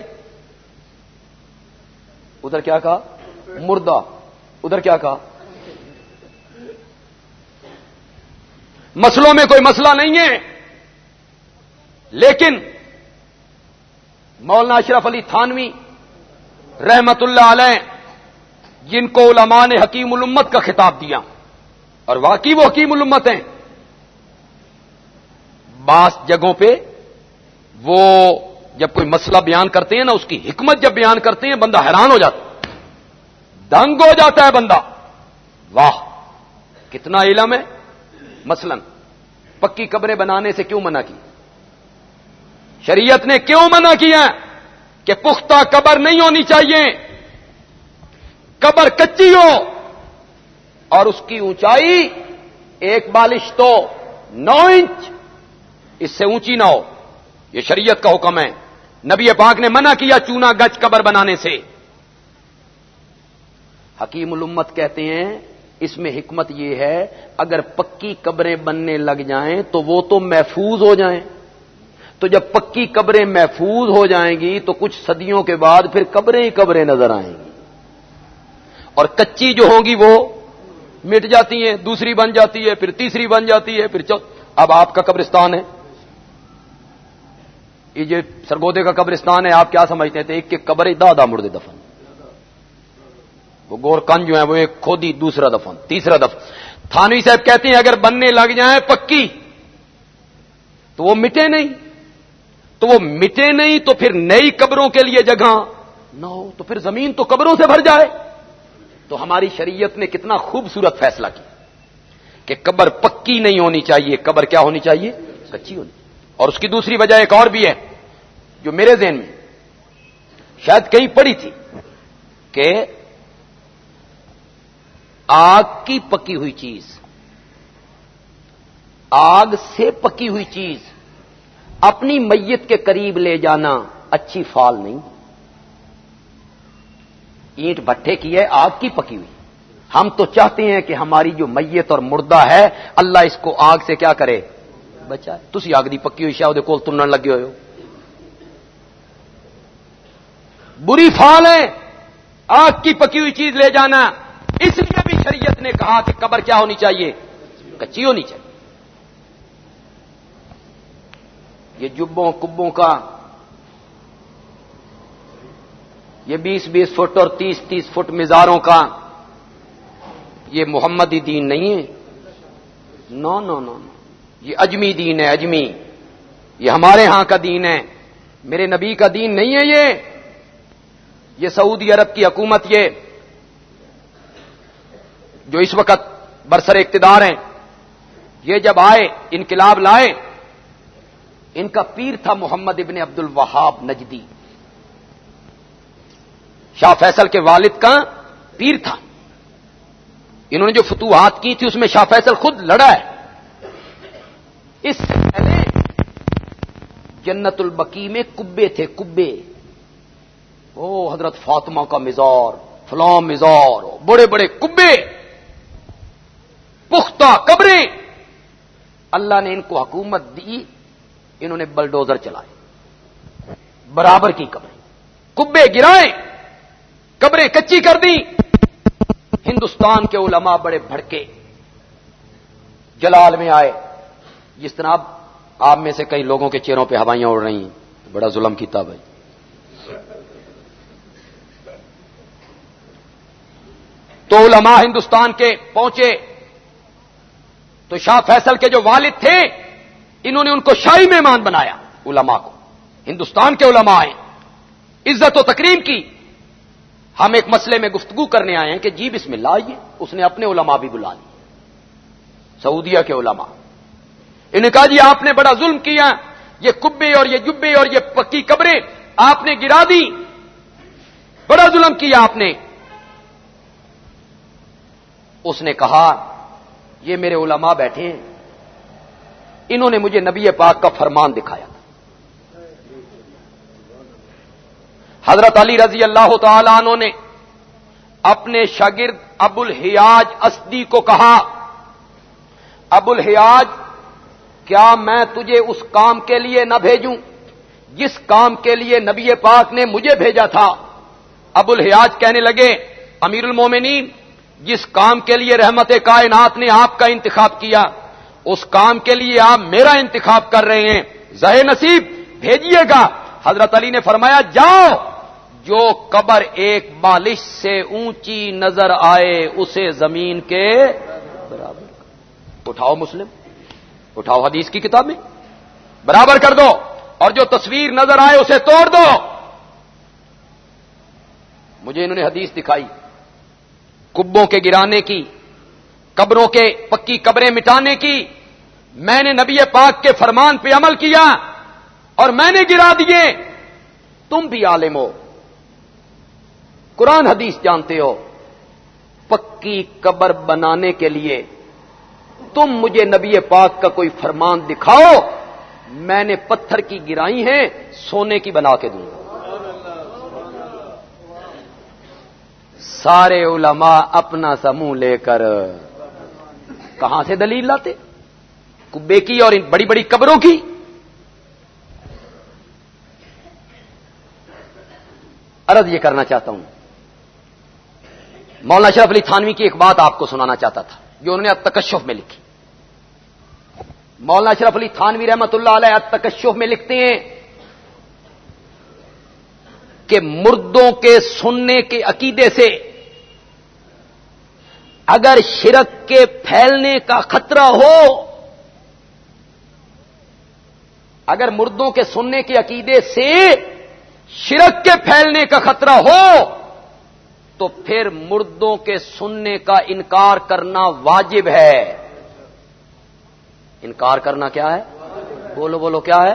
ادھر کیا کہا؟ مردہ۔ ادھر کیا کہا؟ مسلوں میں کوئی مسئلہ نہیں ہے۔ لیکن مولانا اشرف علی تھانوی رحمت اللہ علیہ، جن کو علماء نے حکیم الامت کا خطاب دیا، اور واقعی وہ حکیم الامت ہیں۔ بعض جگہوں پہ وہ جب کوئی مسئلہ بیان کرتے ہیں نا، اس کی حکمت جب بیان کرتے ہیں، بندہ حیران ہو جاتا دنگ ہو جاتا ہے بندہ۔ واہ، کتنا علم ہے۔ مثلا، پکی قبریں بنانے سے کیوں منع کی؟ شریعت نے کیوں منع کیا کہ پختہ قبر نہیں ہونی چاہیے؟ قبر کچی ہو اور اس کی اونچائی ایک بالش تو نو انچ اس سے اونچی نہ ہو۔ یہ شریعت کا حکم ہے۔ نبی پاک نے منع کیا چونا گچ قبر بنانے سے۔ حکیم الامت کہتے ہیں، اس میں حکمت یہ ہے، اگر پکی قبریں بننے لگ جائیں تو وہ تو محفوظ ہو جائیں۔ تو جب پکی قبریں محفوظ ہو جائیں گی تو کچھ صدیوں کے بعد پھر قبریں ہی قبریں نظر آئیں گی۔ اور کچی جو ہوگی وہ مٹ جاتی ہیں، دوسری بن جاتی ہے، پھر تیسری بن جاتی ہے، پھر چوتھ اب آپ کا قبرستان ہے۔ یہ جو سرگودے کا قبرستان ہے، آپ کیا سمجھتے تھے؟ ایک کے قبر دادا مردے دفن۔ وہ گور کن جو ہے وہ ایک کھودی دوسرا دفن، تیسرا دفن۔ تھانوی صاحب کہتے ہیں، اگر بننے لگ جائیں پکی، تو وہ مٹے نہیں۔ تو وہ مٹے نہیں، تو پھر نئی قبروں کے لیے جگہ نہ ہو، تو پھر زمین تو قبروں سے بھر جائے۔ تو ہماری شریعت نے کتنا خوبصورت فیصلہ کیا کہ قبر پکی نہیں ہونی چاہیے۔ قبر کیا ہونی چاہیے؟ کچی ہونی اور اس کی دوسری وجہ ایک اور بھی ہے، جو میرے ذہن میں شاید کہیں پڑی تھی کہ آگ کی پکی ہوئی چیز، آگ سے پکی ہوئی چیز، اپنی میت کے قریب لے جانا اچھی فال نہیں۔ اینٹ بٹھے کی ہے، آگ کی پکی ہوئی۔ ہم تو چاہتے ہیں کہ ہماری جو میت اور مردہ ہے، اللہ اس کو آگ سے کیا کرے؟ بچا تھی آگ دی پکی ہوئی شاید کول تنن لگے ہوئے ہو بری فال ہے آگ کی پکی ہوئی چیز لے جانا اس لیے بھی شریعت نے کہا کہ قبر کیا ہونی چاہیے کچی ہونی چاہیے یہ جبوں کبوں کا یہ بیس بیس فٹ اور تیس تیس فٹ مزاروں کا یہ محمدی دین نہیں ہے نو نو نو یہ اجمی دین ہے، اجمی۔ یہ ہمارے ہاں کا دین ہے۔ میرے نبی کا دین نہیں ہے یہ۔ یہ سعودی عرب کی حکومت یہ۔ جو اس وقت برسر اقتدار ہیں۔ یہ جب آئے، انقلاب لائے، ان کا پیر تھا محمد ابن عبد الوہاب نجدی۔ شاہ فیصل کے والد کا پیر تھا۔ انہوں نے جو فتوحات کی تھی، اس میں شاہ فیصل خود لڑا ہے۔ اس سے پہلے جنت البکی میں کبے تھے، کبے۔ او حضرت فاطمہ کا مزار فلام مزار بڑے بڑے کبے۔ پختہ قبریں۔ اللہ نے ان کو حکومت دی، انہوں نے بلڈوزر چلائے۔ برابر کی قبریں۔ کبے گرائے، قبریں کچی کر دی ہندوستان کے علماء بڑے بھڑکے۔ جلال میں آئے۔ جس طرح آپ میں سے کئی لوگوں کے چہروں پہ ہوائیاں اڑ رہی ہیں۔ بڑا ظلم کیتا بھائی۔ تو علماء ہندوستان کے پہنچے۔ تو شاہ فیصل کے جو والد تھے، انہوں نے ان کو شاہی مہمان بنایا۔ علماء کو۔ ہندوستان کے علماء آئے عزت و تقریم کی۔ ہم ایک مسئلے میں گفتگو کرنے آئے ہیں کہ جی بسم اللہ آئیے اس نے اپنے علماء بھی بلا لی سعودیہ کے علماء۔ انہیں کہا جی آپ نے بڑا ظلم کیا یہ کبے اور یہ جبے اور یہ پکی قبریں آپ نے گرا دی۔ بڑا ظلم کیا آپ نے۔ اس نے کہا، یہ میرے علماء بیٹھے ہیں۔ انہوں نے مجھے نبی پاک کا فرمان دکھایا حضرت علی رضی اللہ تعالی عنہ نے اپنے شاگرد ابو الحیاج اسدی کو کہا ابو الحیاج کیا میں تجھے اس کام کے لیے نہ بھیجوں؟ جس کام کے لیے نبی پاک نے مجھے بھیجا تھا۔ ابو الحیاج کہنے لگے، امیر المومنین، جس کام کے لیے رحمت کائنات نے آپ کا انتخاب کیا، اس کام کے لیے آپ میرا انتخاب کر رہے ہیں۔ زہ نصیب، بھیجیے گا۔ حضرت علی نے فرمایا، جاؤ۔ جو قبر ایک بالش سے اونچی نظر آئے، اسے زمین کے برابر اٹھاؤ مسلم۔ اٹھاؤ حدیث کی کتاب میں۔ برابر کر دو، اور جو تصویر نظر آئے اسے توڑ دو۔ مجھے انہوں نے حدیث دکھائی۔ کبوں کے گرانے کی، قبروں کے پکی قبریں مٹانے کی۔ میں نے نبی پاک کے فرمان پہ عمل کیا، اور میں نے گرا دیے۔ تم بھی عالم ہو۔ قرآن حدیث جانتے ہو۔ پکی قبر بنانے کے لیے تم مجھے نبی پاک کا کوئی فرمان دکھاؤ، میں نے پتھر کی گرائی ہیں، سونے کی بنا کے دوں گا۔ سارے علماء اپنا سموہ لے کر کہاں سے دلیل لاتے؟ کبے کی اور ان بڑی بڑی قبروں کی؟ عرض یہ کرنا چاہتا ہوں۔ مولانا شرف علی تھانوی کی ایک بات آپ کو سنانا چاہتا تھا۔ جو انہوں نے تکشف میں لکھی۔ مولانا شرف علی تھانوی رحمت اللہ علیہ تکشف میں لکھتے ہیں کہ مردوں کے سننے کے عقیدے سے اگر شرک کے پھیلنے کا خطرہ ہو، اگر مردوں کے سننے کے عقیدے سے شرک کے پھیلنے کا خطرہ ہو تو پھر مردوں کے سننے کا انکار کرنا واجب ہے۔ انکار کرنا کیا ہے؟ بولو بولو کیا ہے؟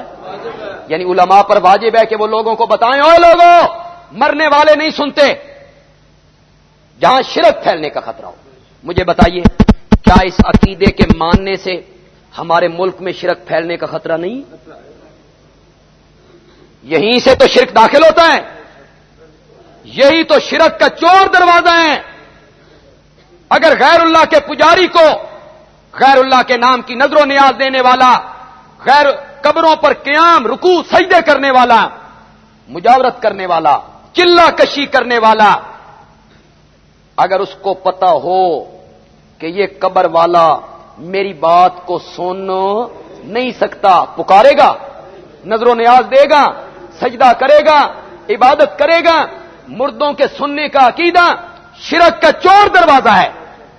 یعنی علماء پر واجب ہے کہ وہ لوگوں کو بتائیں او لوگوں مرنے والے نہیں سنتے۔ جہاں شرک پھیلنے کا خطرہ ہو۔ مجھے بتائیے، کیا اس عقیدے کے ماننے سے ہمارے ملک میں شرک پھیلنے کا خطرہ نہیں؟ یہیں سے تو شرک داخل ہوتا ہے۔ یہی تو شرک کا چور دروازہ ہے۔ اگر غیر اللہ کے پجاری کو غیر اللہ کے نام کی نظر و نیاز دینے والا، غیر قبروں پر قیام رکو سجدے کرنے والا، مجاورت کرنے والا چلا کشی کرنے والا، اگر اس کو پتا ہو کہ یہ قبر والا میری بات کو سن نہیں سکتا، پکارے گا، نظر و نیاز دے گا، سجدہ کرے گا، عبادت کرے گا مردوں کے سننے کا عقیدہ شرک کا چور دروازہ ہے۔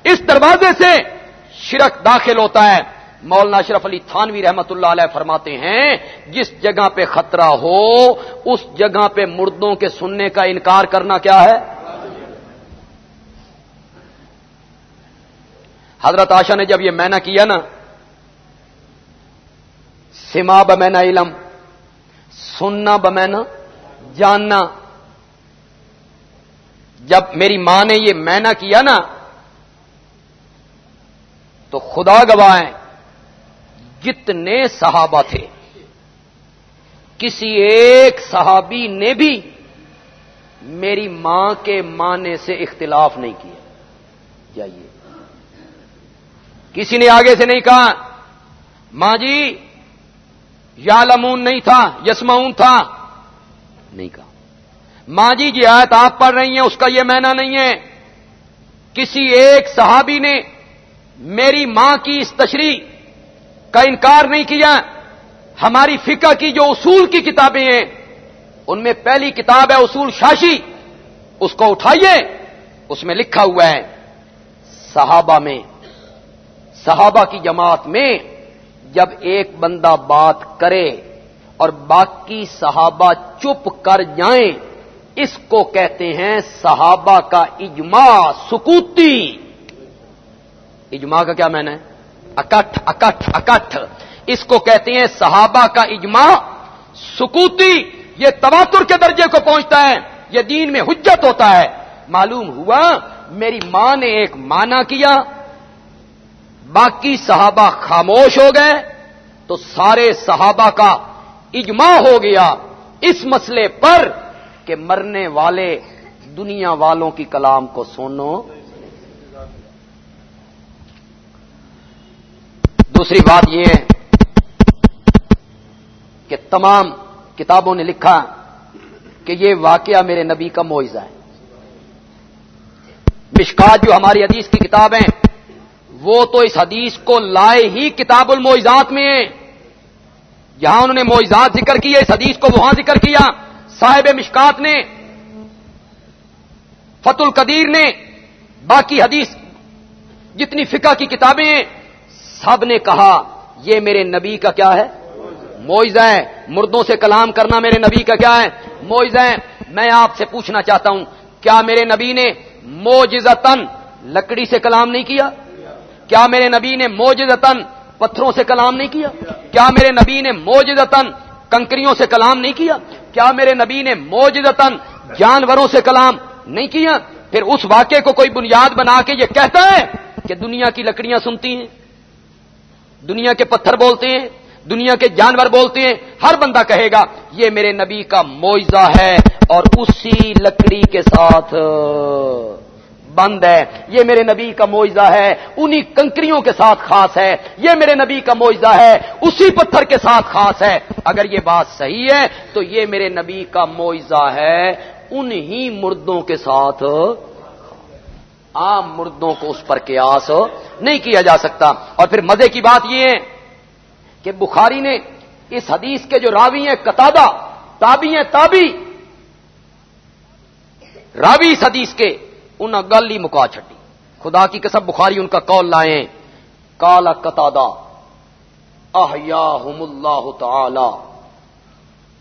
اس دروازے سے شرک داخل ہوتا ہے۔ مولانا اشرف علی تھانوی رحمت اللہ علیہ فرماتے ہیں، جس جگہ پہ خطرہ ہو، اس جگہ پہ مردوں کے سننے کا انکار کرنا کیا ہے؟ حضرت آشا نے جب یہ مینا کیا نا، سما بمینا علم، سننا بمینا جاننا جب میری ماں نے یہ مینا کیا نا، تو خدا گواہیں جتنے صحابہ تھے، کسی ایک صحابی نے بھی میری ماں کے مانے سے اختلاف نہیں کیا۔ جائیے۔ کسی نے آگے سے نہیں کہا، ماں جی یا لمون نہیں تھا یسمون تھا۔ نہیں کہا۔ ماں جی جی آیت آپ پڑھ رہی ہیں، اس کا یہ مینا نہیں ہے۔ کسی ایک صحابی نے میری ماں کی اس تشریح کا انکار نہیں کیا۔ ہماری فقہ کی جو اصول کی کتابیں ہیں، ان میں پہلی کتاب ہے اصول شاشی، اس کو اٹھائیے، اس میں لکھا ہوا ہے، صحابہ میں، صحابہ کی جماعت میں جب ایک بندہ بات کرے اور باقی صحابہ چپ کر جائیں اس کو کہتے ہیں صحابہ کا اجماع سکوتی۔ اجماع کا کیا میں نے اکٹھ اکٹھ اکٹھ۔ اس کو کہتے ہیں صحابہ کا اجماع سکوتی۔ یہ تواتر کے درجے کو پہنچتا ہے، یہ دین میں حجت ہوتا ہے۔ معلوم ہوا، میری ماں نے ایک مانا کیا۔ باقی صحابہ خاموش ہو گئے، تو سارے صحابہ کا اجماع ہو گیا۔ اس مسئلے پر کہ مرنے والے دنیا والوں کی کلام کو سنو۔ دوسری بات یہ ہے کہ تمام کتابوں نے لکھا کہ یہ واقعہ میرے نبی کا معاوضہ ہے۔ مشکات جو ہماری حدیث کی کتاب ہیں، وہ تو اس حدیث کو لائے ہی کتاب المعزات میں جہاں انہوں نے معزات ذکر کیے، اس حدیث کو وہاں ذکر کیا۔ صاحب مشکات نے، فت القدیر نے، باقی حدیث جتنی فقہ کی کتابیں ہیں، سب نے کہا، یہ میرے نبی کا کیا ہے؟ موئز ہے۔ مردوں سے کلام کرنا میرے نبی کا کیا ہے؟ موئز ہے۔ میں آپ سے پوچھنا چاہتا ہوں، کیا میرے نبی نے موجزتن لکڑی سے کلام نہیں کیا؟ کیا میرے نبی نے موجزتن پتھروں سے کلام نہیں کیا؟ کیا میرے نبی نے موجزتن کنکریوں سے کلام نہیں کیا؟ کیا میرے نبی نے موجدتن جانوروں سے کلام نہیں کیا؟ پھر اس واقعے کو کوئی بنیاد بنا کے یہ کہتا ہے کہ دنیا کی لکڑیاں سنتی ہیں، دنیا کے پتھر بولتے ہیں، دنیا کے جانور بولتے ہیں، ہر بندہ کہے گا، یہ میرے نبی کا معاوضہ ہے اور اسی لکڑی کے ساتھ۔ بند ہے، یہ میرے نبی کا معاوضہ ہے، انہی کنکریوں کے ساتھ خاص ہے، یہ میرے نبی کا معاوضہ ہے، اسی پتھر کے ساتھ خاص ہے۔ اگر یہ بات صحیح ہے، تو یہ میرے نبی کا معاوضہ ہے، انہی مردوں کے ساتھ، عام مردوں کو اس پر قیاس نہیں کیا جا سکتا۔ اور پھر مزے کی بات یہ ہے کہ بخاری نے اس حدیث کے جو راوی ہیں، قطادہ تابی ہیں تابی راوی اس حدیث کے ان گل ہی مکا چھٹی خدا کی قسم بخاری ان کا کال لائیں۔ کالا قطادہ احیاہم اللہ تعالی۔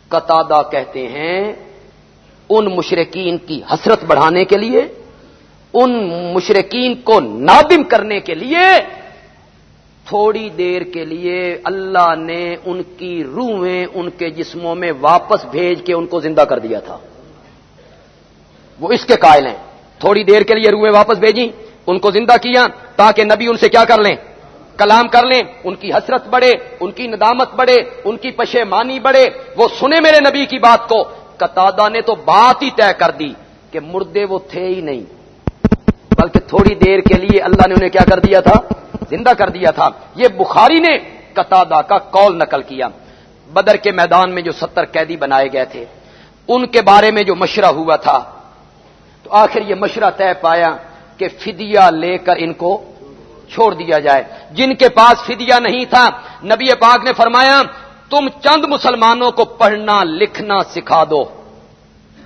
قطادہ کہتے ہیں، ان مشرقین کی حسرت بڑھانے کے لیے، ان مشرقین کو نادم کرنے کے لیے، تھوڑی دیر کے لیے اللہ نے ان کی روحیں ان کے جسموں میں واپس بھیج کے ان کو زندہ کر دیا تھا۔ وہ اس کے قائل ہیں۔ تھوڑی دیر کے لیے روحیں واپس بھیجی ان کو زندہ کیا تاکہ نبی ان سے کیا کر لیں؟ کلام کر لیں، ان کی حسرت بڑھے، ان کی ندامت بڑھے، ان کی پشیمانی بڑھے۔ وہ سنے میرے نبی کی بات کو۔ قطادہ نے تو بات ہی طے کر دی کہ مردے وہ تھے ہی نہیں۔ بلکہ تھوڑی دیر کے لیے اللہ نے انہیں کیا کر دیا تھا؟ زندہ کر دیا تھا۔ یہ بخاری نے قطادہ کا کال نقل کیا۔ بدر کے میدان میں جو ستر قیدی بنائے گئے تھے، ان کے بارے میں جو مشورہ ہوا تھا تو آخر یہ مشورہ طے پایا کہ فدیہ لے کر ان کو چھوڑ دیا جائے۔ جن کے پاس فدیہ نہیں تھا، نبی پاک نے فرمایا، تم چند مسلمانوں کو پڑھنا، لکھنا سکھا دو۔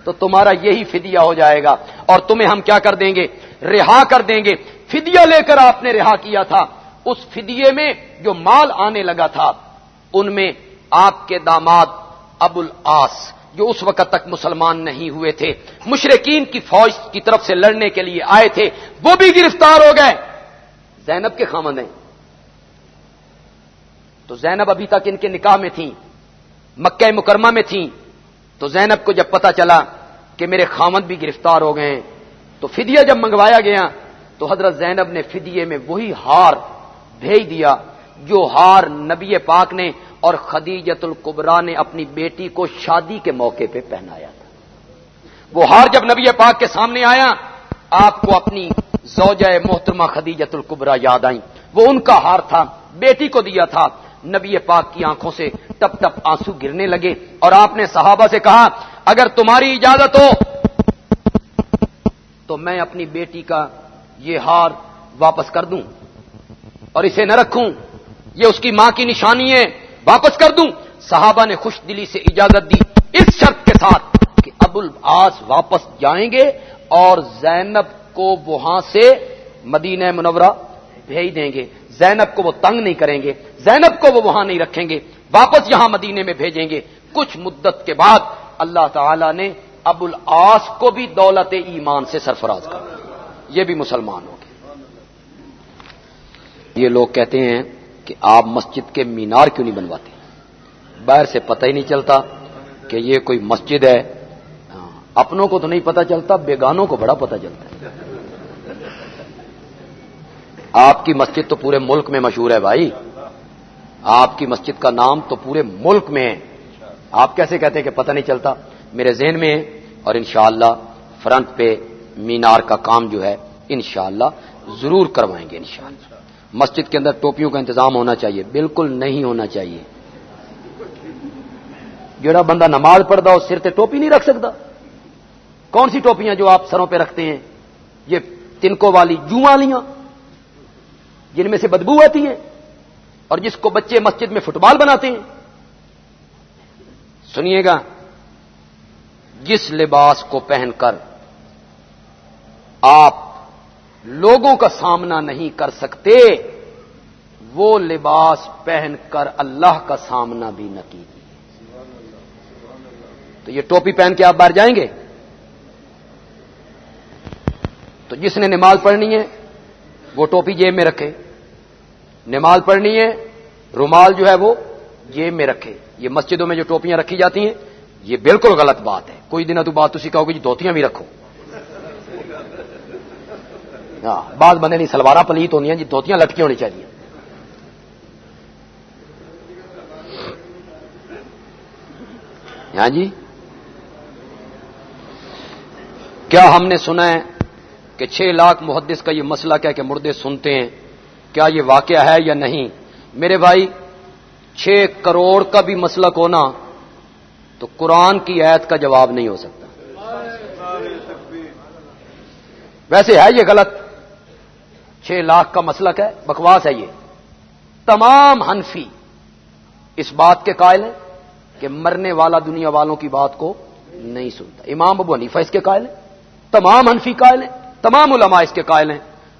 تو تمہارا یہی فدیہ ہو جائے گا۔ اور تمہیں ہم کیا کر دیں گے؟ رہا کر دیں گے۔ فدیہ لے کر آپ نے رہا کیا تھا۔ اس فدیے میں جو مال آنے لگا تھا، ان میں آپ کے داماد ابو العاص جو اس وقت تک مسلمان نہیں ہوئے تھے۔ مشرقین کی فوج کی طرف سے لڑنے کے لیے آئے تھے۔ وہ بھی گرفتار ہو گئے۔ زینب کے خامند ہیں۔ تو زینب ابھی تک ان کے نکاح میں تھیں۔ مکہ مکرمہ میں تھیں۔ تو زینب کو جب پتا چلا کہ میرے خامد بھی گرفتار ہو گئے تو فدیہ جب منگوایا گیا، تو حضرت زینب نے فدیے میں وہی ہار بھیج دیا جو ہار نبی پاک نے اور خدیجت القبرا نے اپنی بیٹی کو شادی کے موقع پہ پہنایا تھا۔ وہ ہار جب نبی پاک کے سامنے آیا، آپ کو اپنی زوجہ محترمہ خدیجت القبرا یاد آئی وہ ان کا ہار تھا، بیٹی کو دیا تھا۔ نبی پاک کی آنکھوں سے ٹپ ٹپ آنسو گرنے لگے اور آپ نے صحابہ سے کہا، اگر تمہاری اجازت ہو، تو میں اپنی بیٹی کا یہ ہار واپس کر دوں۔ اور اسے نہ رکھوں۔ یہ اس کی ماں کی نشانی ہے۔ واپس کر دوں۔ صحابہ نے خوش دلی سے اجازت دی اس شرط کے ساتھ کہ ابو العاص واپس جائیں گے اور زینب کو وہاں سے مدینہ منورہ بھیج دیں گے۔ زینب کو وہ تنگ نہیں کریں گے۔ زینب کو وہ وہاں نہیں رکھیں گے۔ واپس یہاں مدینے میں بھیجیں گے۔ کچھ مدت کے بعد اللہ تعالی نے ابو العاص کو بھی دولت ایمان سے سرفراز کر یہ بھی مسلمان ہو گئے۔ یہ لوگ کہتے ہیں کہ آپ مسجد کے مینار کیوں نہیں بنواتے؟ باہر سے پتہ ہی نہیں چلتا کہ یہ کوئی مسجد ہے۔ ہاں، اپنوں کو تو نہیں پتا چلتا، بیگانوں کو بڑا پتا چلتا ہے۔ آپ کی مسجد تو پورے ملک میں مشہور ہے بھائی۔ آپ کی مسجد کا نام تو پورے ملک میں ہے۔ آپ کیسے کہتے ہیں کہ پتہ نہیں چلتا؟ میرے ذہن میں ہے اور انشاءاللہ فرنٹ پہ مینار کا کام جو ہے انشاءاللہ ضرور کروائیں گے انشاءاللہ۔ مسجد کے اندر ٹوپیوں کا انتظام ہونا چاہیے۔ بالکل نہیں ہونا چاہیے۔ جڑا بندہ نماز پڑھتا ہو سر تے ٹوپی نہیں رکھ سکتا کون سی ٹوپیاں جو آپ سروں پہ رکھتے ہیں؟ یہ تنکوں والی جو والیاں۔ جن میں سے بدبو آتی ہے اور جس کو بچے مسجد میں فٹ بال بناتے ہیں۔ سنیے گا، جس لباس کو پہن کر آپ لوگوں کا سامنا نہیں کر سکتے، وہ لباس پہن کر اللہ کا سامنا بھی نہ کیجیے۔ تو یہ ٹوپی پہن کے آپ باہر جائیں گے؟ تو جس نے نماز پڑھنی ہے، وہ ٹوپی جیب میں رکھے۔ نماز پڑھنی ہے، رومال جو ہے وہ جیب میں رکھے۔ یہ مسجدوں میں جو ٹوپیاں رکھی جاتی ہیں، یہ بالکل غلط بات ہے۔ کوئی دن تو بات تھی کہو گے جی دھوتیاں بھی رکھو۔ ہاں بعض بندے نہیں سلوار پلیت ہونی جی دھوتیاں لٹکی ہونی چاہیے ہاں جی؟ کیا ہم نے سنا ہے کہ چھ لاکھ محدث کا یہ مسئلہ کیا کہ مردے سنتے ہیں؟ کیا یہ واقعہ ہے یا نہیں؟ میرے بھائی چھ کروڑ کا بھی مسئلہ ہونا تو قرآن کی آیت کا جواب نہیں ہو سکتا۔ ویسے ہے یہ غلط؟ چھ لاکھ کا مسئلہ ہے، بکواس ہے یہ۔ تمام حنفی اس بات کے قائل ہیں کہ مرنے والا دنیا والوں کی بات کو نہیں سنتا۔ امام ابو حنیفہ اس کے قائل ہیں، تمام حنفی قائل ہیں، تمام علماء اس کے قائل ہیں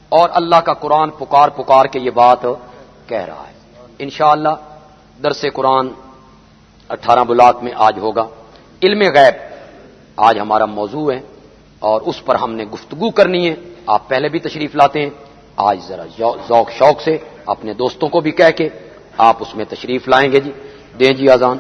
اور اللہ کا قرآن پکار پکار کے یہ بات کہہ رہا ہے۔ انشاءاللہ درس قرآن اٹھارہ بلاک میں آج ہوگا۔ علم غیب آج ہمارا موضوع ہے اور اس پر ہم نے گفتگو کرنی ہے۔ آپ پہلے بھی تشریف لاتے ہیں۔ آج ذرا ذوق شوق سے اپنے دوستوں کو بھی کہہ کے آپ اس میں تشریف لائیں گے جی۔ دیں جی آزان